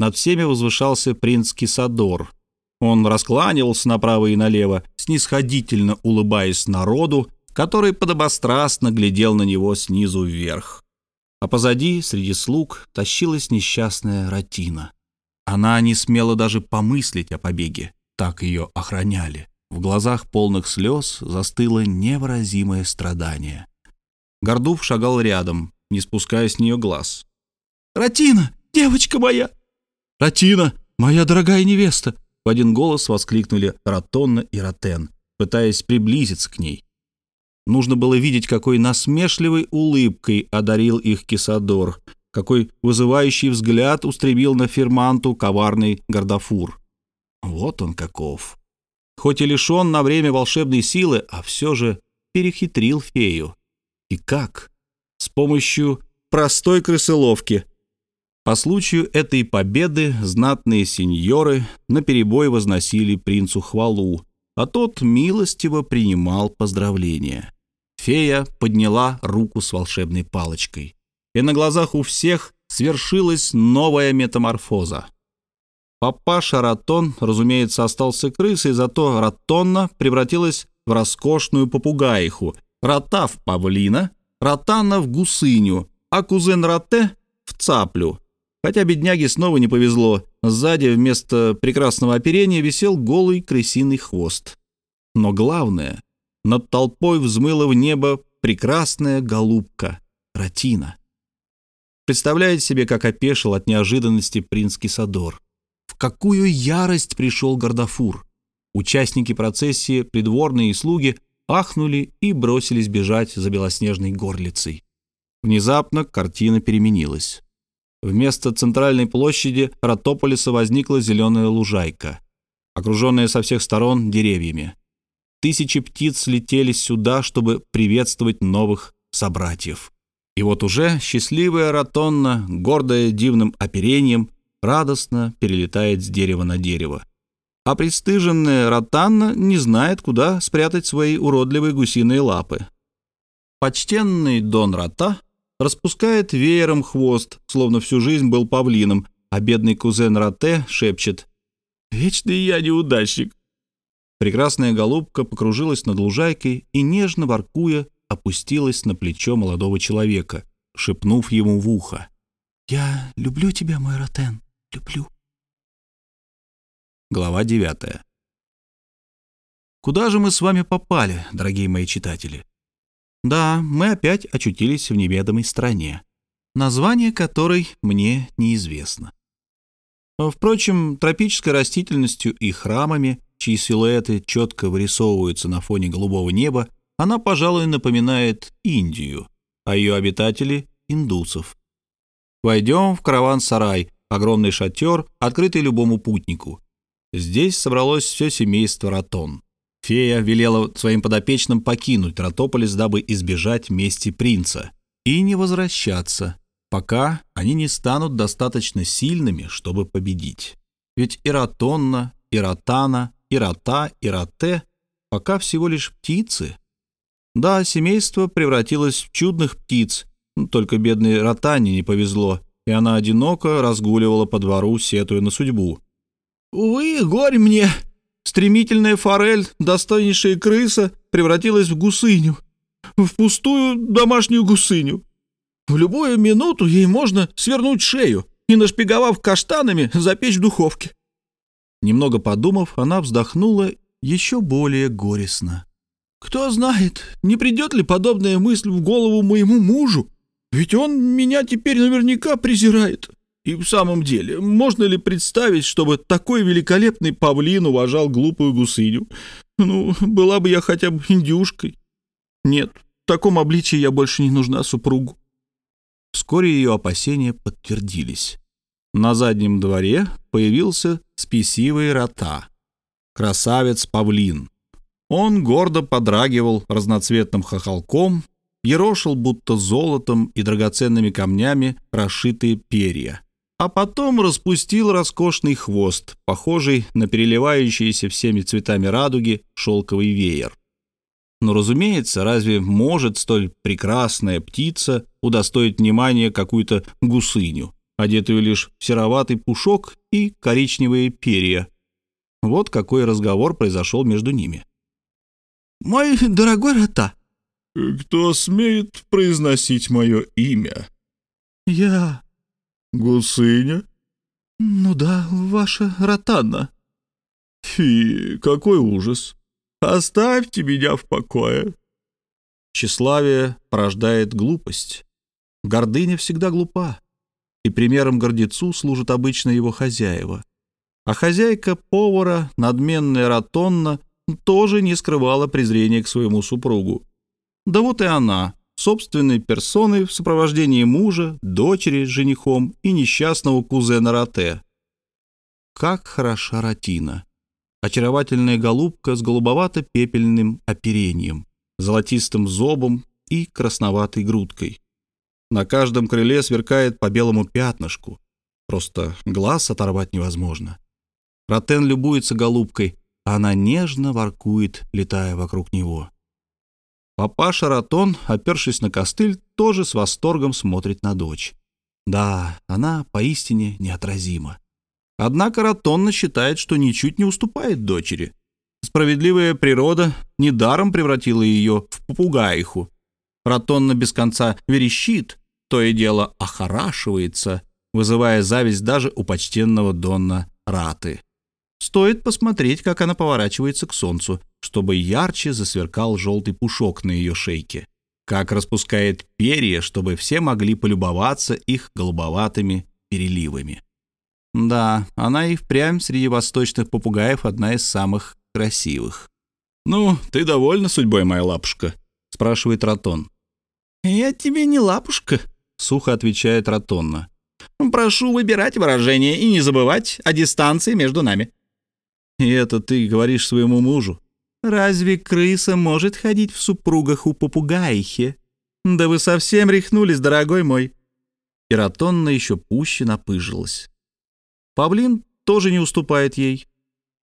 Над всеми возвышался принц Кисадор. Он раскланивался направо и налево, снисходительно улыбаясь народу, который подобострастно глядел на него снизу вверх. А позади, среди слуг, тащилась несчастная Ратина. Она не смела даже помыслить о побеге, так ее охраняли. В глазах полных слез застыло невыразимое страдание. Гордув шагал рядом, не спуская с нее глаз. «Ратина, девочка моя!» «Ратина, моя дорогая невеста!» В один голос воскликнули Ратонна и Ратен, пытаясь приблизиться к ней. Нужно было видеть, какой насмешливой улыбкой одарил их Кисадор, какой вызывающий взгляд устремил на ферманту коварный Гордафур. Вот он каков. Хоть и лишен на время волшебной силы, а все же перехитрил фею. И как? С помощью простой крысыловки — по случаю этой победы знатные сеньоры наперебой возносили принцу хвалу, а тот милостиво принимал поздравления. Фея подняла руку с волшебной палочкой, и на глазах у всех свершилась новая метаморфоза. Папаша Ратон, разумеется, остался крысой, зато Ратонна превратилась в роскошную попугаиху, Рота в павлина, Ротана в гусыню, а кузен Роте — в цаплю — Хотя бедняге снова не повезло. Сзади вместо прекрасного оперения висел голый крысиный хвост. Но главное, над толпой взмыла в небо прекрасная голубка — Ратина. Представляете себе, как опешил от неожиданности принц Кисадор. В какую ярость пришел Гордафур. Участники процессии, придворные и слуги ахнули и бросились бежать за белоснежной горлицей. Внезапно картина переменилась. Вместо центральной площади Ротополиса возникла зеленая лужайка, окруженная со всех сторон деревьями. Тысячи птиц летели сюда, чтобы приветствовать новых собратьев. И вот уже счастливая Ротонна, гордая дивным оперением, радостно перелетает с дерева на дерево. А пристыженная Ротанна не знает, куда спрятать свои уродливые гусиные лапы. Почтенный Дон Рота распускает веером хвост, словно всю жизнь был павлином, а бедный кузен Роте шепчет «Вечный я неудачник». Прекрасная голубка покружилась над лужайкой и, нежно воркуя, опустилась на плечо молодого человека, шепнув ему в ухо. «Я люблю тебя, мой Ротен, люблю». Глава девятая. Куда же мы с вами попали, дорогие мои читатели? Да, мы опять очутились в неведомой стране, название которой мне неизвестно. Впрочем, тропической растительностью и храмами, чьи силуэты четко вырисовываются на фоне голубого неба, она, пожалуй, напоминает Индию, а ее обитатели — индусов. Войдем в караван-сарай, огромный шатер, открытый любому путнику. Здесь собралось все семейство Ратон. Фея велела своим подопечным покинуть Ротополис, дабы избежать мести принца и не возвращаться, пока они не станут достаточно сильными, чтобы победить. Ведь Иратонна, Иратана, Ирата, Ирате пока всего лишь птицы. Да, семейство превратилось в чудных птиц, только бедной Ротане не повезло, и она одиноко разгуливала по двору, сетуя на судьбу. «Увы, горе мне!» Стремительная форель, достойнейшая крыса, превратилась в гусыню, в пустую домашнюю гусыню. В любую минуту ей можно свернуть шею и, нашпиговав каштанами, запечь в духовке. Немного подумав, она вздохнула еще более горестно. «Кто знает, не придет ли подобная мысль в голову моему мужу? Ведь он меня теперь наверняка презирает. И в самом деле, можно ли представить, чтобы такой великолепный павлин уважал глупую гусыню? Ну, была бы я хотя бы индюшкой. Нет, в таком обличии я больше не нужна супругу. Вскоре ее опасения подтвердились. На заднем дворе появился спесивый рота. Красавец-павлин. Он гордо подрагивал разноцветным хохолком, ерошил будто золотом и драгоценными камнями расшитые перья а потом распустил роскошный хвост, похожий на переливающийся всеми цветами радуги шелковый веер. Но, разумеется, разве может столь прекрасная птица удостоить внимания какую-то гусыню, одетую лишь в сероватый пушок и коричневые перья? Вот какой разговор произошел между ними. «Мой дорогой Рота!» «Кто смеет произносить мое имя?» «Я...» «Гусыня?» «Ну да, ваша ротанна». «Фи, какой ужас! Оставьте меня в покое!» Тщеславие порождает глупость. Гордыня всегда глупа, и примером гордецу служат обычно его хозяева. А хозяйка повара, надменная Ротонна, тоже не скрывала презрения к своему супругу. Да вот и она, собственной персоной в сопровождении мужа, дочери с женихом и несчастного кузена Роте. Как хороша Ратина! Очаровательная голубка с голубовато-пепельным оперением, золотистым зобом и красноватой грудкой. На каждом крыле сверкает по белому пятнышку. Просто глаз оторвать невозможно. Ротен любуется голубкой, а она нежно воркует, летая вокруг него. Папаша Ратон, опершись на костыль, тоже с восторгом смотрит на дочь. Да, она поистине неотразима. Однако Ратонна считает, что ничуть не уступает дочери. Справедливая природа недаром превратила ее в попугаиху. Ратонна без конца верещит, то и дело охорашивается, вызывая зависть даже у почтенного Донна Раты. Стоит посмотреть, как она поворачивается к солнцу, чтобы ярче засверкал желтый пушок на ее шейке. Как распускает перья, чтобы все могли полюбоваться их голубоватыми переливами. Да, она и впрямь среди восточных попугаев одна из самых красивых. «Ну, ты довольна судьбой, моя лапушка?» — спрашивает Ратон. «Я тебе не лапушка», — сухо отвечает Ратонна. «Прошу выбирать выражение и не забывать о дистанции между нами». И это ты говоришь своему мужу? Разве крыса может ходить в супругах у попугаихи? Да вы совсем рехнулись, дорогой мой. И Ратонна еще пуще напыжилась. Павлин тоже не уступает ей.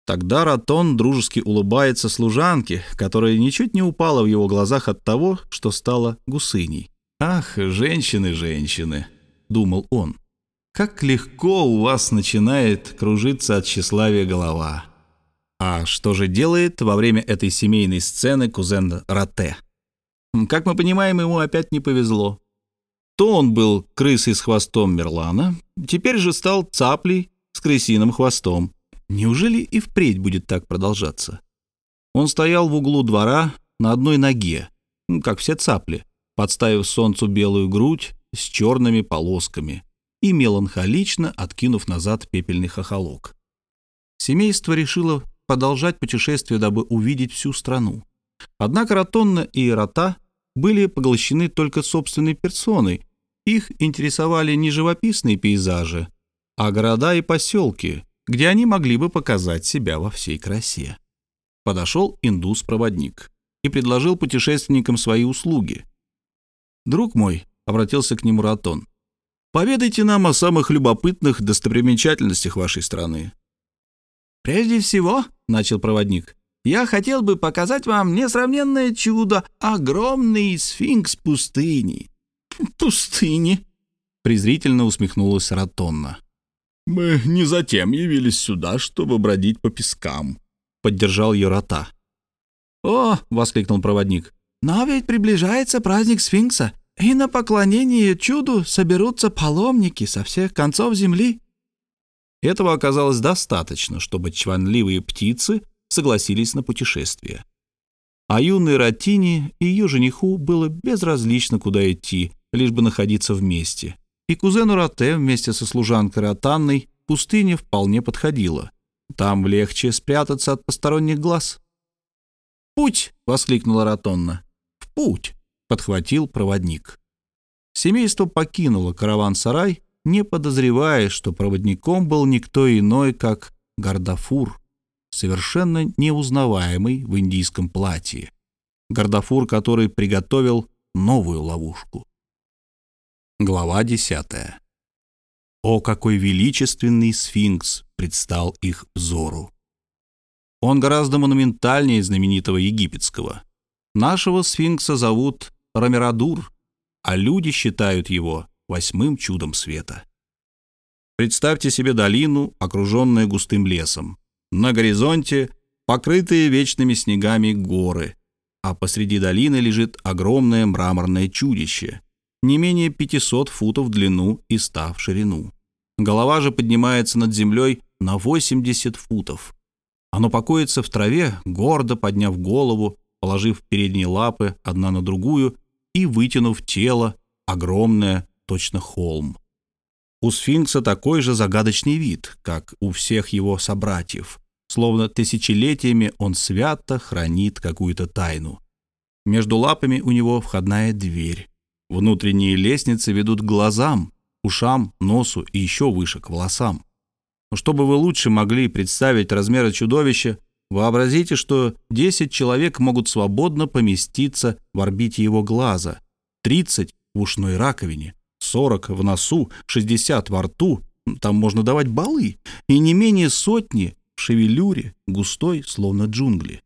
Тогда Ратон дружески улыбается служанке, которая ничуть не упала в его глазах от того, что стала гусыней. «Ах, женщины, женщины!» — думал он. Как легко у вас начинает кружиться от тщеславия голова. А что же делает во время этой семейной сцены кузен Рате? Как мы понимаем, ему опять не повезло. То он был крысой с хвостом Мерлана, теперь же стал цаплей с крысиным хвостом. Неужели и впредь будет так продолжаться? Он стоял в углу двора на одной ноге, как все цапли, подставив солнцу белую грудь с черными полосками и меланхолично откинув назад пепельный хохолок. Семейство решило продолжать путешествие, дабы увидеть всю страну. Однако Ротонна и Рота были поглощены только собственной персоной. Их интересовали не живописные пейзажи, а города и поселки, где они могли бы показать себя во всей красе. Подошел индус-проводник и предложил путешественникам свои услуги. «Друг мой», — обратился к нему Ратон, — «поведайте нам о самых любопытных достопримечательностях вашей страны». «Прежде всего», — начал проводник, — «я хотел бы показать вам несравненное чудо — огромный сфинкс пустыни». «Пустыни», — презрительно усмехнулась Ратонна. «Мы не затем явились сюда, чтобы бродить по пескам», — поддержал ее Рота. «О!» — воскликнул проводник. «Но ведь приближается праздник сфинкса, и на поклонение чуду соберутся паломники со всех концов земли». Этого оказалось достаточно, чтобы чванливые птицы согласились на путешествие. А юной Ратине и ее жениху было безразлично, куда идти, лишь бы находиться вместе. И кузену Роте вместе со служанкой Ротанной пустыня вполне подходила. Там легче спрятаться от посторонних глаз. «Путь!» — воскликнула Ротонна. «В путь!» — подхватил проводник. Семейство покинуло караван-сарай не подозревая, что проводником был никто иной, как Гардафур, совершенно неузнаваемый в индийском платье. Гардафур, который приготовил новую ловушку. Глава десятая. О, какой величественный сфинкс предстал их взору! Он гораздо монументальнее знаменитого египетского. Нашего сфинкса зовут Рамирадур, а люди считают его восьмым чудом света. Представьте себе долину, окруженную густым лесом. На горизонте покрытые вечными снегами горы, а посреди долины лежит огромное мраморное чудище, не менее 500 футов в длину и 100 в ширину. Голова же поднимается над землей на 80 футов. Оно покоится в траве, гордо подняв голову, положив передние лапы одна на другую и вытянув тело, огромное, точно холм. У сфинкса такой же загадочный вид, как у всех его собратьев, словно тысячелетиями он свято хранит какую-то тайну. Между лапами у него входная дверь. Внутренние лестницы ведут к глазам, ушам, носу и еще выше, к волосам. Но чтобы вы лучше могли представить размеры чудовища, вообразите, что 10 человек могут свободно поместиться в орбите его глаза, 30 в ушной раковине, 40 в носу, 60 во рту, там можно давать балы, и не менее сотни в шевелюре, густой, словно джунгли.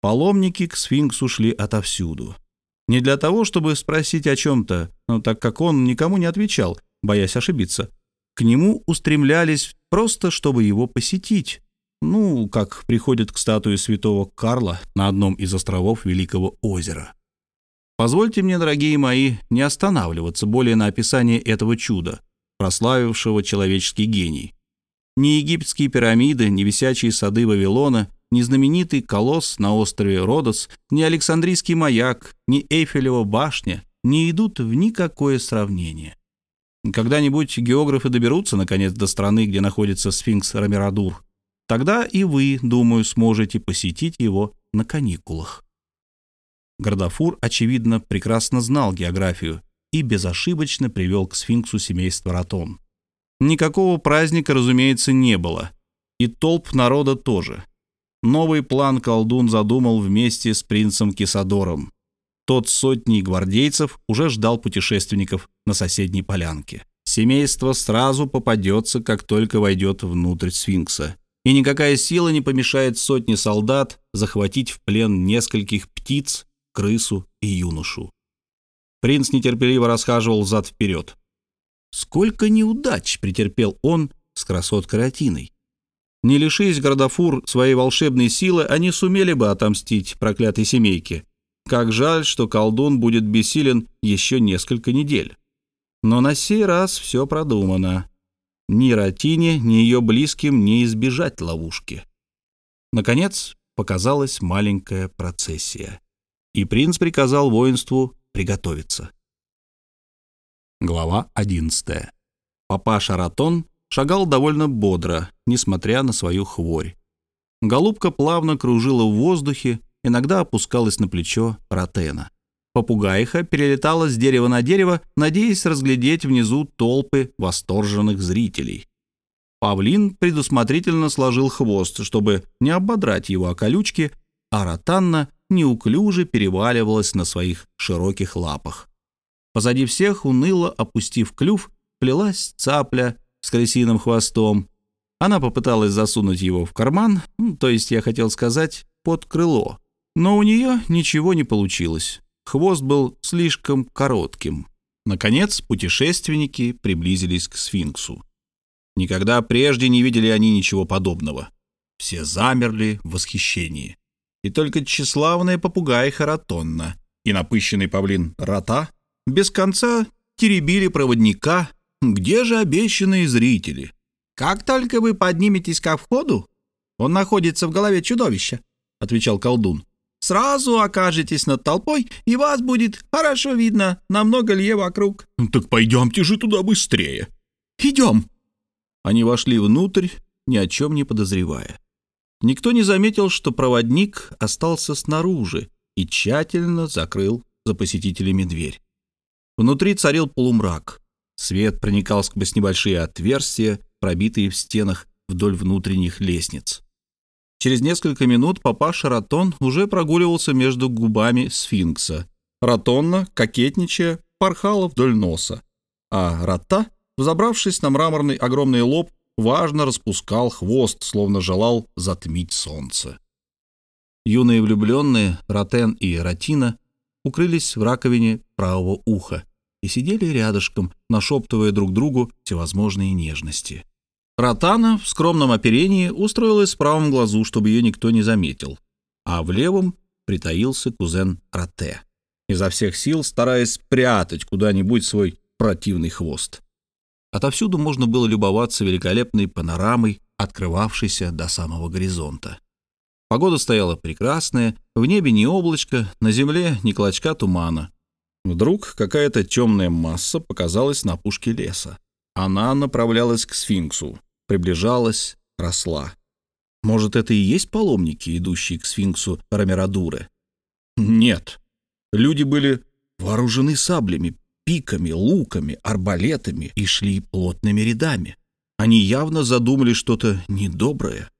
Паломники к сфинксу шли отовсюду. Не для того, чтобы спросить о чем-то, но так как он никому не отвечал, боясь ошибиться. К нему устремлялись просто, чтобы его посетить. Ну, как приходят к статуе святого Карла на одном из островов Великого озера. Позвольте мне, дорогие мои, не останавливаться более на описании этого чуда, прославившего человеческий гений. Ни египетские пирамиды, ни висячие сады Вавилона, ни знаменитый колосс на острове Родос, ни Александрийский маяк, ни Эйфелева башня не идут в никакое сравнение. Когда-нибудь географы доберутся, наконец, до страны, где находится сфинкс Рамирадур. Тогда и вы, думаю, сможете посетить его на каникулах. Гордафур, очевидно, прекрасно знал географию и безошибочно привел к сфинксу семейство Ратон. Никакого праздника, разумеется, не было. И толп народа тоже. Новый план колдун задумал вместе с принцем Кисадором. Тот сотней гвардейцев уже ждал путешественников на соседней полянке. Семейство сразу попадется, как только войдет внутрь сфинкса. И никакая сила не помешает сотне солдат захватить в плен нескольких птиц крысу и юношу. Принц нетерпеливо расхаживал взад-вперед. Сколько неудач претерпел он с красоткой Ратиной. Не лишись Городофур своей волшебной силы, они сумели бы отомстить проклятой семейке. Как жаль, что колдун будет бессилен еще несколько недель. Но на сей раз все продумано. Ни Ратине, ни ее близким не избежать ловушки. Наконец показалась маленькая процессия, и принц приказал воинству приготовиться. Глава 11. Папаша Ратон шагал довольно бодро, несмотря на свою хворь. Голубка плавно кружила в воздухе, иногда опускалась на плечо Ротена. Попугайха перелетала с дерева на дерево, надеясь разглядеть внизу толпы восторженных зрителей. Павлин предусмотрительно сложил хвост, чтобы не ободрать его о колючке, а Ротанна неуклюже переваливалась на своих широких лапах. Позади всех, уныло опустив клюв, плелась цапля с крысиным хвостом. Она попыталась засунуть его в карман, то есть, я хотел сказать, под крыло. Но у нее ничего не получилось. Хвост был слишком коротким. Наконец, путешественники приблизились к сфинксу. Никогда прежде не видели они ничего подобного. Все замерли в восхищении. И только тщеславная попугай Харатонна и напыщенный павлин Рота без конца теребили проводника. Где же обещанные зрители? «Как только вы подниметесь ко входу, он находится в голове чудовища», — отвечал колдун. «Сразу окажетесь над толпой, и вас будет хорошо видно на много лье вокруг». «Так пойдемте же туда быстрее». «Идем». Они вошли внутрь, ни о чем не подозревая. Никто не заметил, что проводник остался снаружи и тщательно закрыл за посетителями дверь. Внутри царил полумрак. Свет проникал сквозь небольшие отверстия, пробитые в стенах вдоль внутренних лестниц. Через несколько минут папаша Ратон уже прогуливался между губами сфинкса. Ратонна, кокетничая, порхала вдоль носа, а Рата, взобравшись на мраморный огромный лоб, важно распускал хвост, словно желал затмить солнце. Юные влюбленные, Ратен и Ратина, укрылись в раковине правого уха и сидели рядышком, нашептывая друг другу всевозможные нежности. Ротана в скромном оперении устроилась в правом глазу, чтобы ее никто не заметил, а в левом притаился кузен Роте, изо всех сил стараясь спрятать куда-нибудь свой противный хвост. Отовсюду можно было любоваться великолепной панорамой, открывавшейся до самого горизонта. Погода стояла прекрасная, в небе ни облачко, на земле ни клочка тумана. Вдруг какая-то темная масса показалась на пушке леса. Она направлялась к сфинксу, приближалась, росла. Может, это и есть паломники, идущие к сфинксу Рамирадуры? Нет. Люди были вооружены саблями, пиками, луками, арбалетами и шли плотными рядами. Они явно задумали что-то недоброе.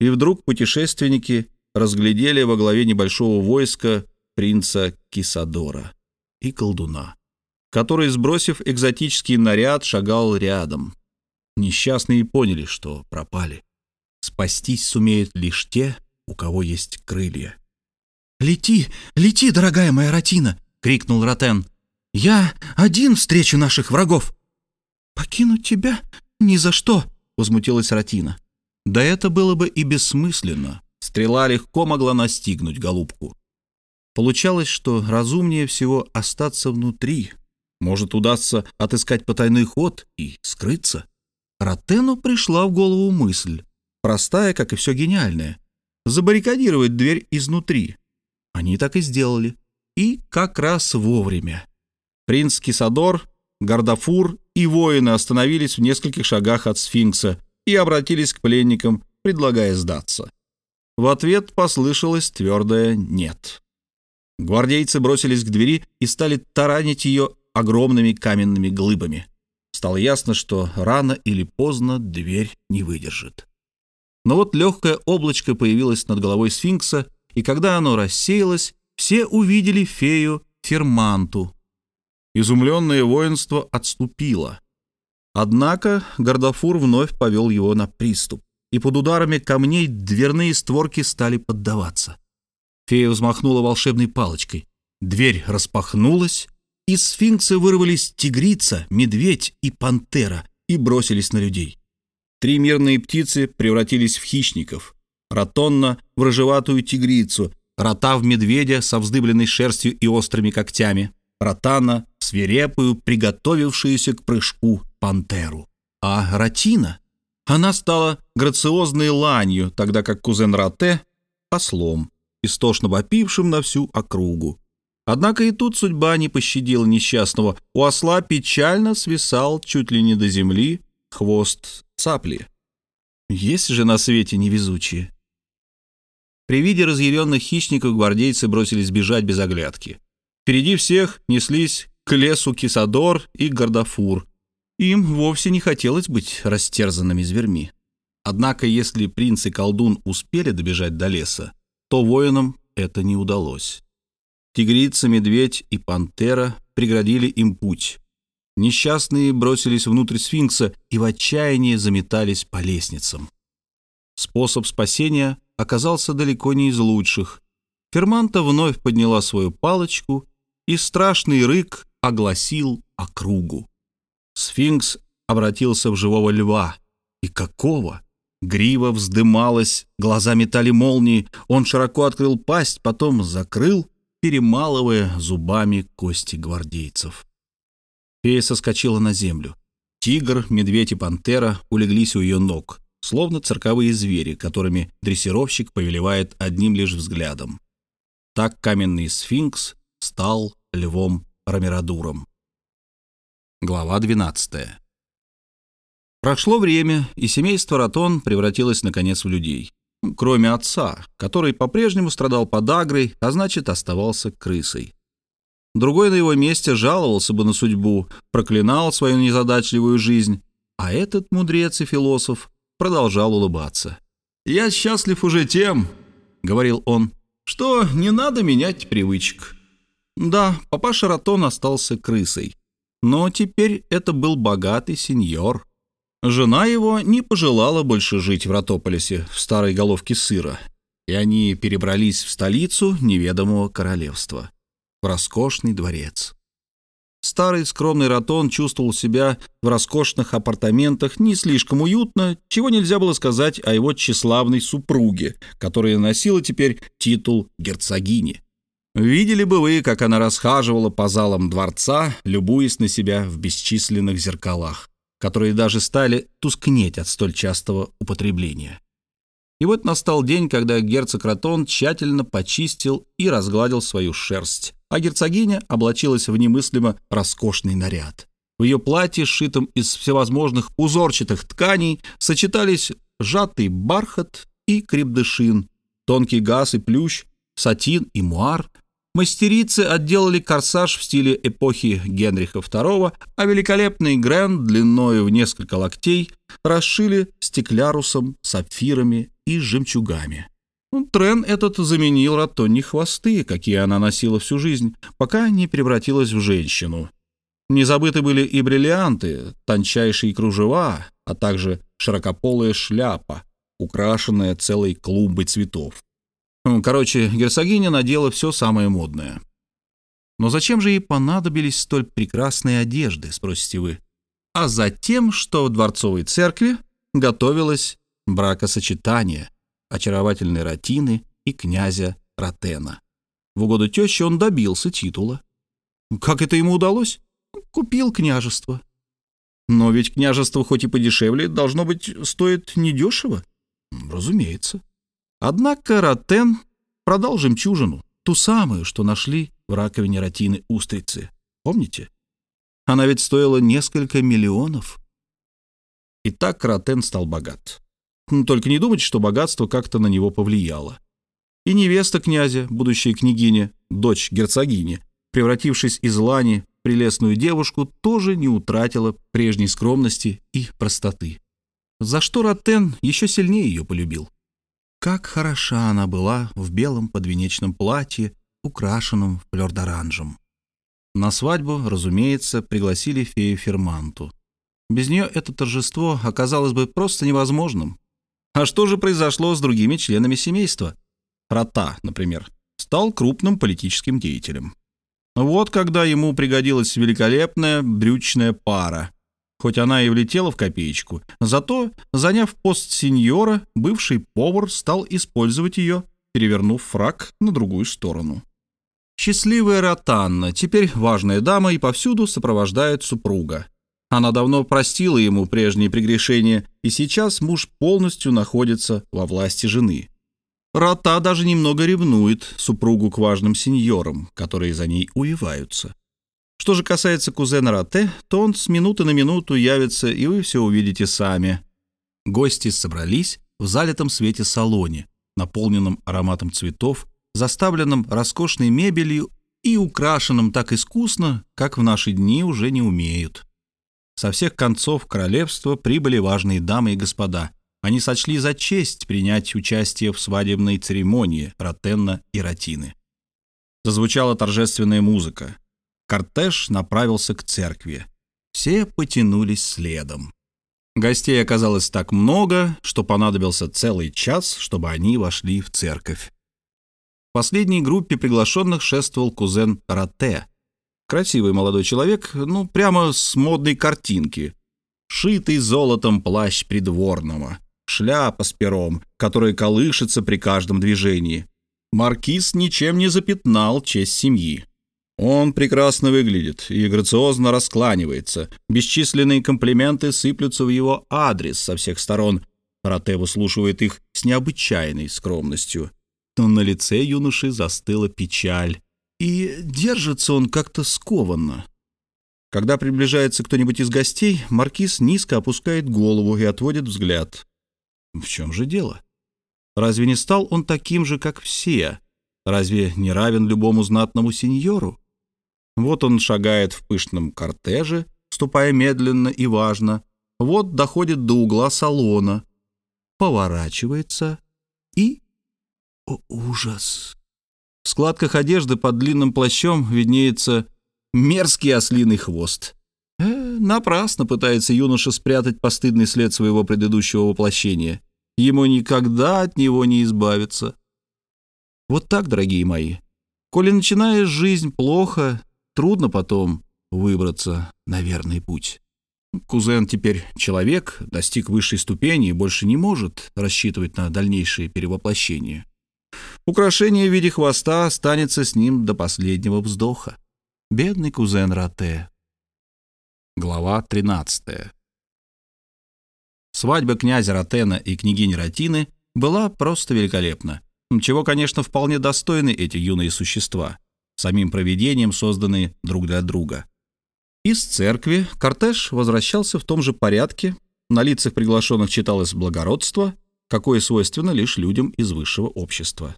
И вдруг путешественники разглядели во главе небольшого войска принца Кисадора и колдуна, который, сбросив экзотический наряд, шагал рядом. Несчастные поняли, что пропали. Спастись сумеют лишь те, у кого есть крылья. «Лети, лети, дорогая моя Ратина!» — крикнул Ротен. «Я один встречу наших врагов!» «Покинуть тебя? Ни за что!» — возмутилась Ратина. Да это было бы и бессмысленно. Стрела легко могла настигнуть голубку. Получалось, что разумнее всего остаться внутри. Может, удастся отыскать потайной ход и скрыться. Ротену пришла в голову мысль, простая, как и все гениальное, забаррикадировать дверь изнутри. Они так и сделали. И как раз вовремя. Принц Кисадор, Гардафур и воины остановились в нескольких шагах от сфинкса, и обратились к пленникам, предлагая сдаться. В ответ послышалось твердое «нет». Гвардейцы бросились к двери и стали таранить ее огромными каменными глыбами. Стало ясно, что рано или поздно дверь не выдержит. Но вот легкое облачко появилось над головой сфинкса, и когда оно рассеялось, все увидели фею Ферманту. Изумленное воинство отступило. Однако Гордафур вновь повел его на приступ, и под ударами камней дверные створки стали поддаваться. Фея взмахнула волшебной палочкой. Дверь распахнулась, из сфинкса вырвались тигрица, медведь и пантера и бросились на людей. Три мирные птицы превратились в хищников. Ротонна — в рыжеватую тигрицу, рота в медведя со вздыбленной шерстью и острыми когтями, ротана — свирепую, приготовившуюся к прыжку пантеру. А ротина? Она стала грациозной ланью, тогда как кузен Роте — послом, истошно вопившим на всю округу. Однако и тут судьба не пощадила несчастного. У осла печально свисал чуть ли не до земли хвост цапли. Есть же на свете невезучие. При виде разъяренных хищников гвардейцы бросились бежать без оглядки. Впереди всех неслись к лесу Кисадор и Гордафур. Им вовсе не хотелось быть растерзанными зверьми. Однако, если принц и колдун успели добежать до леса, то воинам это не удалось. Тигрица, медведь и пантера преградили им путь. Несчастные бросились внутрь сфинкса и в отчаянии заметались по лестницам. Способ спасения оказался далеко не из лучших. Ферманта вновь подняла свою палочку, и страшный рык огласил округу. Сфинкс обратился в живого льва. И какого? Грива вздымалась, глаза метали молнии, он широко открыл пасть, потом закрыл, перемалывая зубами кости гвардейцев. Фея соскочила на землю. Тигр, медведь и пантера улеглись у ее ног, словно цирковые звери, которыми дрессировщик повелевает одним лишь взглядом. Так каменный сфинкс стал львом Рамирадуром. Глава 12. Прошло время, и семейство Ратон превратилось наконец в людей. Кроме отца, который по-прежнему страдал подагрой, а значит, оставался крысой. Другой на его месте жаловался бы на судьбу, проклинал свою незадачливую жизнь, а этот мудрец и философ продолжал улыбаться. «Я счастлив уже тем», — говорил он, — «что не надо менять привычек». Да, папаша Ратон остался крысой, но теперь это был богатый сеньор. Жена его не пожелала больше жить в Ротополисе, в старой головке сыра, и они перебрались в столицу неведомого королевства в роскошный дворец. Старый скромный Ратон чувствовал себя в роскошных апартаментах не слишком уютно, чего нельзя было сказать о его тщеславной супруге, которая носила теперь титул герцогини. Видели бы вы, как она расхаживала по залам дворца, любуясь на себя в бесчисленных зеркалах, которые даже стали тускнеть от столь частого употребления. И вот настал день, когда герцог Ратон тщательно почистил и разгладил свою шерсть, а герцогиня облачилась в немыслимо роскошный наряд. В ее платье, сшитом из всевозможных узорчатых тканей, сочетались сжатый бархат и крепдышин, тонкий газ и плющ, сатин и муар. Мастерицы отделали корсаж в стиле эпохи Генриха II, а великолепный грен длиною в несколько локтей расшили стеклярусом, сапфирами и жемчугами. Ну, трен этот заменил Ратонни хвосты, какие она носила всю жизнь, пока не превратилась в женщину. Не забыты были и бриллианты, тончайшие кружева, а также широкополая шляпа, украшенная целой клумбой цветов. Короче, герцогиня надела все самое модное. Но зачем же ей понадобились столь прекрасные одежды, спросите вы? А затем, что в дворцовой церкви готовилось бракосочетание, очаровательной Ратины и князя Ратена. В угоду тещи он добился титула. Как это ему удалось? Купил княжество. Но ведь княжество, хоть и подешевле, должно быть, стоит недешево. Разумеется. Однако Ратен продал жемчужину, ту самую, что нашли в раковине Ратины устрицы. Помните? Она ведь стоила несколько миллионов. И так Ратен стал богат. Ну, только не думайте, что богатство как-то на него повлияло. И невеста князя, будущая княгиня, дочь герцогини, превратившись из лани в прелестную девушку, тоже не утратила прежней скромности и простоты. За что Ротен еще сильнее ее полюбил. Как хороша она была в белом подвенечном платье, украшенном флёр-д'оранжем. На свадьбу, разумеется, пригласили фею Ферманту. Без нее это торжество оказалось бы просто невозможным. А что же произошло с другими членами семейства? Рота, например, стал крупным политическим деятелем. Вот когда ему пригодилась великолепная брючная пара. Хоть она и влетела в копеечку. Зато, заняв пост сеньора, бывший повар стал использовать ее, перевернув фраг на другую сторону. Счастливая Ротанна, теперь важная дама и повсюду сопровождает супруга. Она давно простила ему прежние прегрешения, и сейчас муж полностью находится во власти жены. Рота даже немного ревнует супругу к важным сеньорам, которые за ней увиваются. Что же касается кузена Роте, то он с минуты на минуту явится, и вы все увидите сами. Гости собрались в залитом свете салоне, наполненном ароматом цветов, заставленном роскошной мебелью и украшенном так искусно, как в наши дни уже не умеют. Со всех концов королевства прибыли важные дамы и господа. Они сочли за честь принять участие в свадебной церемонии Ротенна и Ротины. Зазвучала торжественная музыка. Кортеж направился к церкви. Все потянулись следом. Гостей оказалось так много, что понадобился целый час, чтобы они вошли в церковь. В последней группе приглашенных шествовал кузен Роте. Красивый молодой человек, ну, прямо с модной картинки. Шитый золотом плащ придворного, шляпа с пером, которая колышется при каждом движении. Маркиз ничем не запятнал честь семьи. Он прекрасно выглядит и грациозно раскланивается. Бесчисленные комплименты сыплются в его адрес со всех сторон. Роте выслушивает их с необычайной скромностью. Но на лице юноши застыла печаль, и держится он как-то скованно. Когда приближается кто-нибудь из гостей, маркиз низко опускает голову и отводит взгляд. В чем же дело? Разве не стал он таким же, как все? Разве не равен любому знатному сеньору? Вот он шагает в пышном кортеже, ступая медленно и важно. Вот доходит до угла салона, поворачивается и... О, ужас! В складках одежды под длинным плащом виднеется мерзкий ослиный хвост. Э, напрасно пытается юноша спрятать постыдный след своего предыдущего воплощения. Ему никогда от него не избавиться. Вот так, дорогие мои. Коли начинаешь жизнь плохо, трудно потом выбраться на верный путь. Кузен теперь человек, достиг высшей ступени и больше не может рассчитывать на дальнейшее перевоплощение. Украшение в виде хвоста останется с ним до последнего вздоха. Бедный кузен Рате. Глава 13. Свадьба князя Ротена и княгини Ратины была просто великолепна, чего, конечно, вполне достойны эти юные существа самим провидением созданные друг для друга. Из церкви кортеж возвращался в том же порядке, на лицах приглашенных читалось благородство, какое свойственно лишь людям из высшего общества.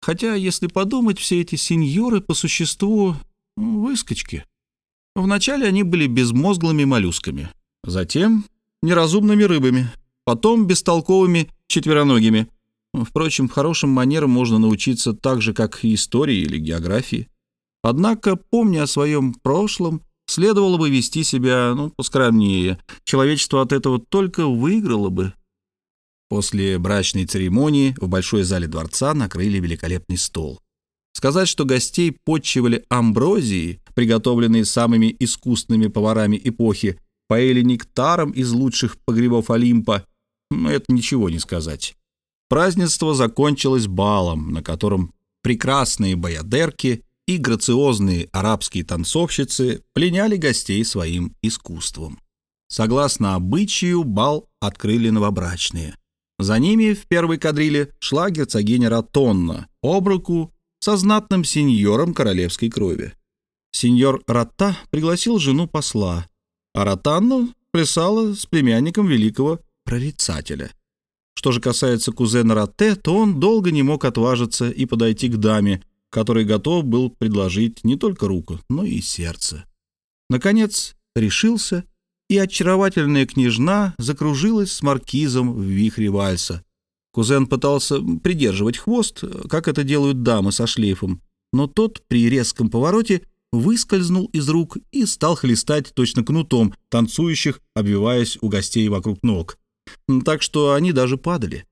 Хотя, если подумать, все эти сеньоры по существу выскочки. Вначале они были безмозглыми моллюсками, затем неразумными рыбами, потом бестолковыми четвероногими, Впрочем, хорошим манерам можно научиться так же, как и истории или географии. Однако, помня о своем прошлом, следовало бы вести себя, ну, поскромнее. Человечество от этого только выиграло бы. После брачной церемонии в большой зале дворца накрыли великолепный стол. Сказать, что гостей подчивали амброзией, приготовленной самыми искусными поварами эпохи, поели нектаром из лучших погребов Олимпа, ну, это ничего не сказать. Празднество закончилось балом, на котором прекрасные баядерки и грациозные арабские танцовщицы пленяли гостей своим искусством. Согласно обычаю, бал открыли новобрачные. За ними в первой кадриле шла герцогиня Ратонна, об руку со знатным сеньором королевской крови. Сеньор Ратта пригласил жену посла, а Ратанна плясала с племянником великого прорицателя. Что же касается кузена Ратте, то он долго не мог отважиться и подойти к даме, который готов был предложить не только руку, но и сердце. Наконец решился, и очаровательная княжна закружилась с маркизом в вихре вальса. Кузен пытался придерживать хвост, как это делают дамы со шлейфом, но тот при резком повороте выскользнул из рук и стал хлестать точно кнутом, танцующих, обвиваясь у гостей вокруг ног так что они даже падали.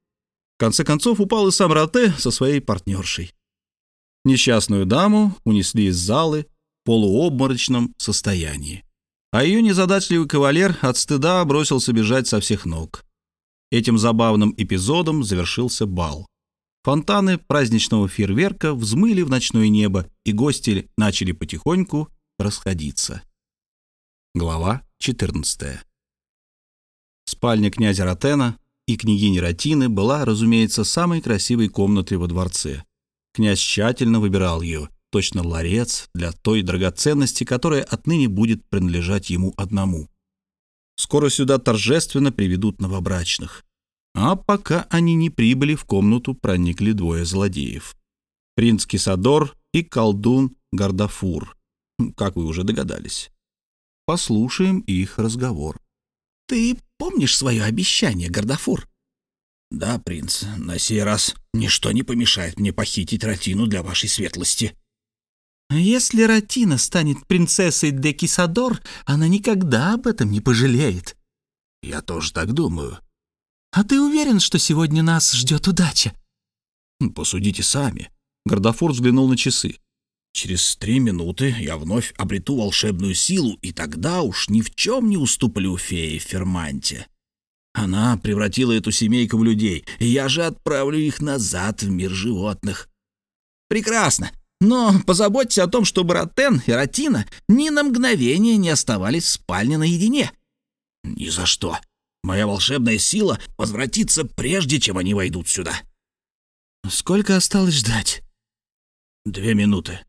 В конце концов упал и сам Роте со своей партнершей. Несчастную даму унесли из залы в полуобморочном состоянии. А ее незадачливый кавалер от стыда бросился бежать со всех ног. Этим забавным эпизодом завершился бал. Фонтаны праздничного фейерверка взмыли в ночное небо, и гости начали потихоньку расходиться. Глава 14 Спальня князя Ротена и княгини Ратины была, разумеется, самой красивой комнатой во дворце. Князь тщательно выбирал ее, точно ларец для той драгоценности, которая отныне будет принадлежать ему одному. Скоро сюда торжественно приведут новобрачных. А пока они не прибыли, в комнату проникли двое злодеев. Принц Кисадор и колдун Гардафур, как вы уже догадались. Послушаем их разговор. «Ты помнишь свое обещание, Гардафур?» «Да, принц, на сей раз ничто не помешает мне похитить Ратину для вашей светлости». «Если Ратина станет принцессой де Кисадор, она никогда об этом не пожалеет». «Я тоже так думаю». «А ты уверен, что сегодня нас ждет удача?» «Посудите сами». Гордафор взглянул на часы. «Через три минуты я вновь обрету волшебную силу, и тогда уж ни в чем не уступлю фее Ферманте. Она превратила эту семейку в людей, и я же отправлю их назад в мир животных». «Прекрасно. Но позаботьтесь о том, чтобы Ротен и Ротина ни на мгновение не оставались в спальне наедине». «Ни за что. Моя волшебная сила возвратится прежде, чем они войдут сюда». «Сколько осталось ждать?» «Две минуты».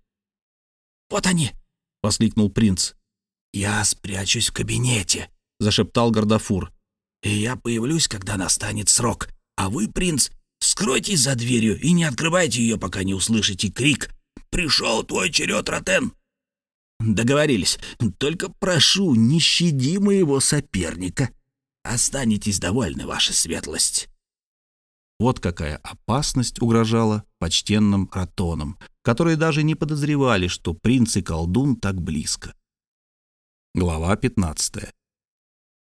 «Вот они!» — воскликнул принц. «Я спрячусь в кабинете», — зашептал Гордафур. «И я появлюсь, когда настанет срок. А вы, принц, скройтесь за дверью и не открывайте ее, пока не услышите крик Пришел твой черед, Ротен!» «Договорились. Только прошу, не щади моего соперника. Останетесь довольны, ваша светлость». Вот какая опасность угрожала почтенным ротонам, которые даже не подозревали, что принц и колдун так близко. Глава 15.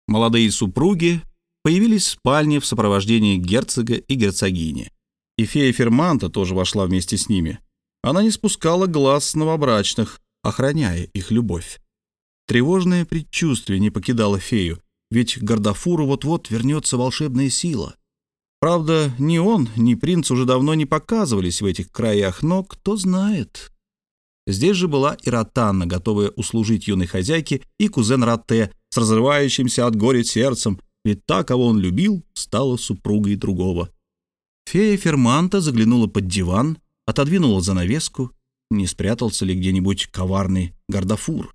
Молодые супруги появились в спальне в сопровождении герцога и герцогини. И фея Ферманта тоже вошла вместе с ними. Она не спускала глаз с новобрачных, охраняя их любовь. Тревожное предчувствие не покидало фею, ведь к Гордафуру вот-вот вернется волшебная сила. Правда, ни он, ни принц уже давно не показывались в этих краях, но кто знает. Здесь же была и Ротанна, готовая услужить юной хозяйке, и кузен Ротте с разрывающимся от горя сердцем, ведь та, кого он любил, стала супругой другого. Фея Ферманта заглянула под диван, отодвинула занавеску, не спрятался ли где-нибудь коварный гордафур.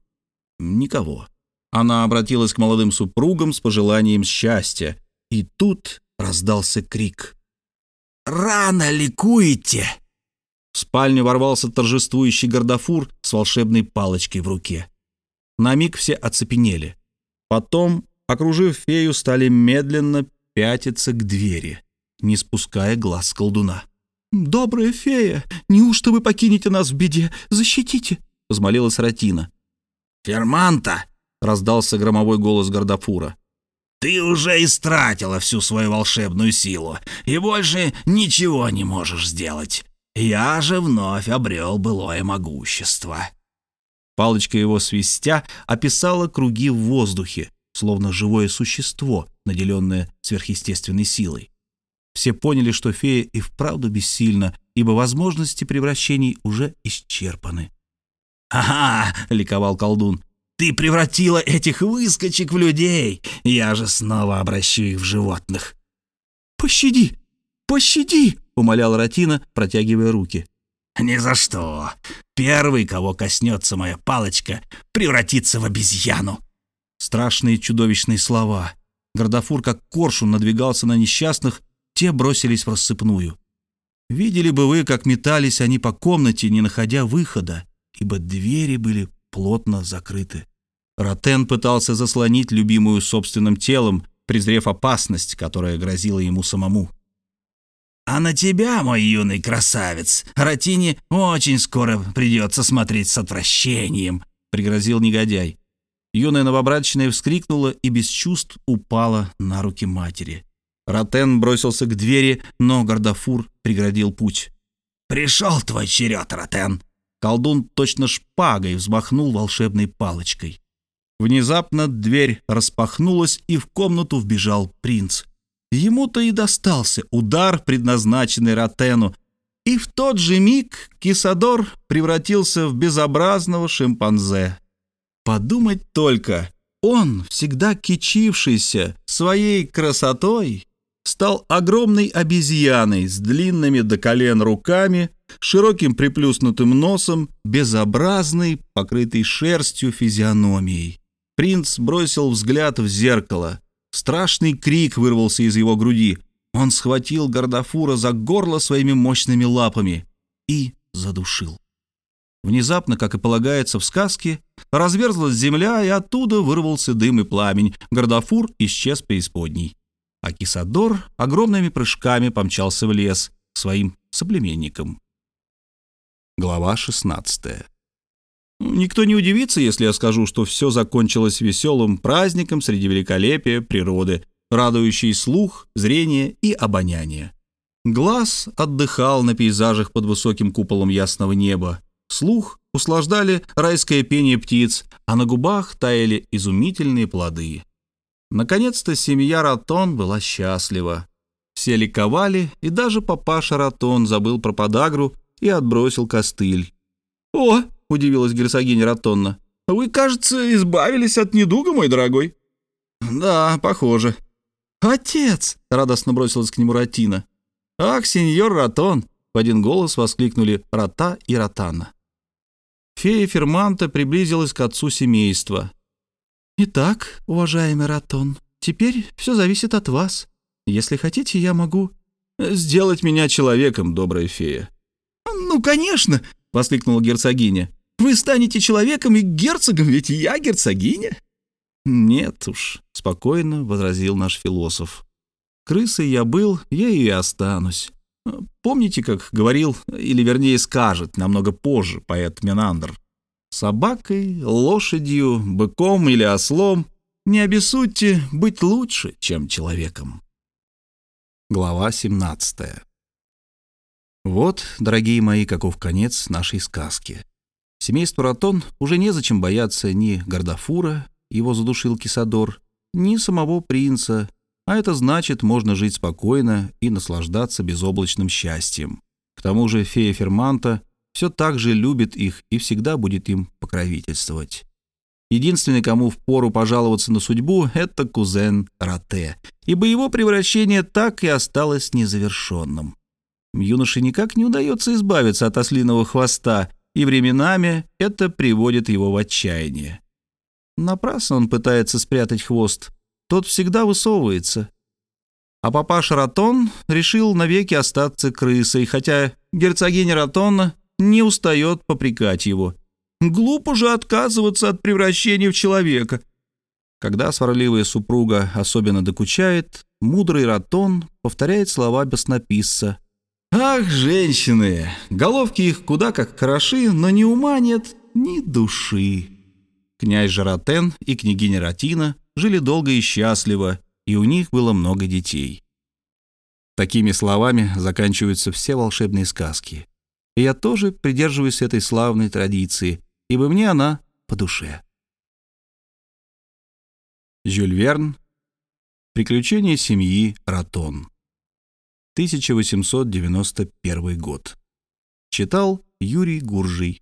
Никого. Она обратилась к молодым супругам с пожеланием счастья, и тут раздался крик. «Рано ликуете!» В спальню ворвался торжествующий гордафур с волшебной палочкой в руке. На миг все оцепенели. Потом, окружив фею, стали медленно пятиться к двери, не спуская глаз с колдуна. «Добрая фея, неужто вы покинете нас в беде? Защитите!» — взмолилась Ратина. «Ферманта!» — раздался громовой голос Гордафура. «Ты уже истратила всю свою волшебную силу и больше ничего не можешь сделать. Я же вновь обрел былое могущество». Палочка его свистя описала круги в воздухе, словно живое существо, наделенное сверхъестественной силой. Все поняли, что фея и вправду бессильна, ибо возможности превращений уже исчерпаны. «Ага!» — ликовал колдун. «Ты превратила этих выскочек в людей! Я же снова обращу их в животных!» «Пощади! Пощади!» — умолял Ратина, протягивая руки. «Ни за что! Первый, кого коснется моя палочка, превратится в обезьяну!» Страшные чудовищные слова. Гордафур, как коршун, надвигался на несчастных, те бросились в рассыпную. Видели бы вы, как метались они по комнате, не находя выхода, ибо двери были плотно закрыты. Ротен пытался заслонить любимую собственным телом, презрев опасность, которая грозила ему самому. «А на тебя, мой юный красавец, Ротине очень скоро придется смотреть с отвращением», — пригрозил негодяй. Юная новобрачная вскрикнула и без чувств упала на руки матери. Ротен бросился к двери, но Гордафур преградил путь. «Пришел твой черед, Ротен!» Колдун точно шпагой взмахнул волшебной палочкой. Внезапно дверь распахнулась, и в комнату вбежал принц. Ему-то и достался удар, предназначенный Ротену, и в тот же миг Кисадор превратился в безобразного шимпанзе. Подумать только, он, всегда кичившийся своей красотой, стал огромной обезьяной с длинными до колен руками, широким приплюснутым носом, безобразной, покрытой шерстью физиономией. Принц бросил взгляд в зеркало. Страшный крик вырвался из его груди. Он схватил Гордафура за горло своими мощными лапами и задушил. Внезапно, как и полагается в сказке, разверзлась земля, и оттуда вырвался дым и пламень. Гордафур исчез преисподней. А Кисадор огромными прыжками помчался в лес к своим соплеменникам. Глава 16 Никто не удивится, если я скажу, что все закончилось веселым праздником среди великолепия природы, радующей слух, зрение и обоняние. Глаз отдыхал на пейзажах под высоким куполом ясного неба, слух услаждали райское пение птиц, а на губах таяли изумительные плоды. Наконец-то семья Ратон была счастлива. Все ликовали, и даже папаша Ратон забыл про подагру и отбросил костыль. «О!» — удивилась герцогиня Ратонна. «Вы, кажется, избавились от недуга, мой дорогой». «Да, похоже». «Отец!» — радостно бросилась к нему Ратина. «Ах, сеньор Ратон!» — в один голос воскликнули Рата и Ратана. Фея Ферманта приблизилась к отцу семейства. «Итак, уважаемый Ратон, теперь все зависит от вас. Если хотите, я могу...» «Сделать меня человеком, добрая фея». «Ну, конечно!» — воскликнула герцогиня. «Вы станете человеком и герцогом, ведь я герцогиня». «Нет уж», — спокойно возразил наш философ. «Крысой я был, я и останусь. Помните, как говорил, или вернее скажет намного позже поэт Менандр? собакой, лошадью, быком или ослом, не обессудьте быть лучше, чем человеком. Глава 17 Вот, дорогие мои, каков конец нашей сказки. Семейству Ратон уже незачем бояться ни Гордафура, его задушил Кисадор, ни самого принца, а это значит, можно жить спокойно и наслаждаться безоблачным счастьем. К тому же фея Ферманта все так же любит их и всегда будет им покровительствовать. Единственный, кому впору пожаловаться на судьбу, это кузен Рате, ибо его превращение так и осталось незавершенным. Юноше никак не удается избавиться от ослиного хвоста, и временами это приводит его в отчаяние. Напрасно он пытается спрятать хвост, тот всегда высовывается. А папаша Ратон решил навеки остаться крысой, хотя герцогиня Ратона не устает попрекать его. Глупо же отказываться от превращения в человека. Когда сварливая супруга особенно докучает, мудрый Ратон повторяет слова беснописца. «Ах, женщины! Головки их куда как хороши, но ни ума нет, ни души». Князь Жаратен и княгиня Ратина жили долго и счастливо, и у них было много детей. Такими словами заканчиваются все волшебные сказки. И я тоже придерживаюсь этой славной традиции, ибо мне она по душе. Жюль Верн. Приключения семьи Ратон. 1891 год. Читал Юрий Гуржий.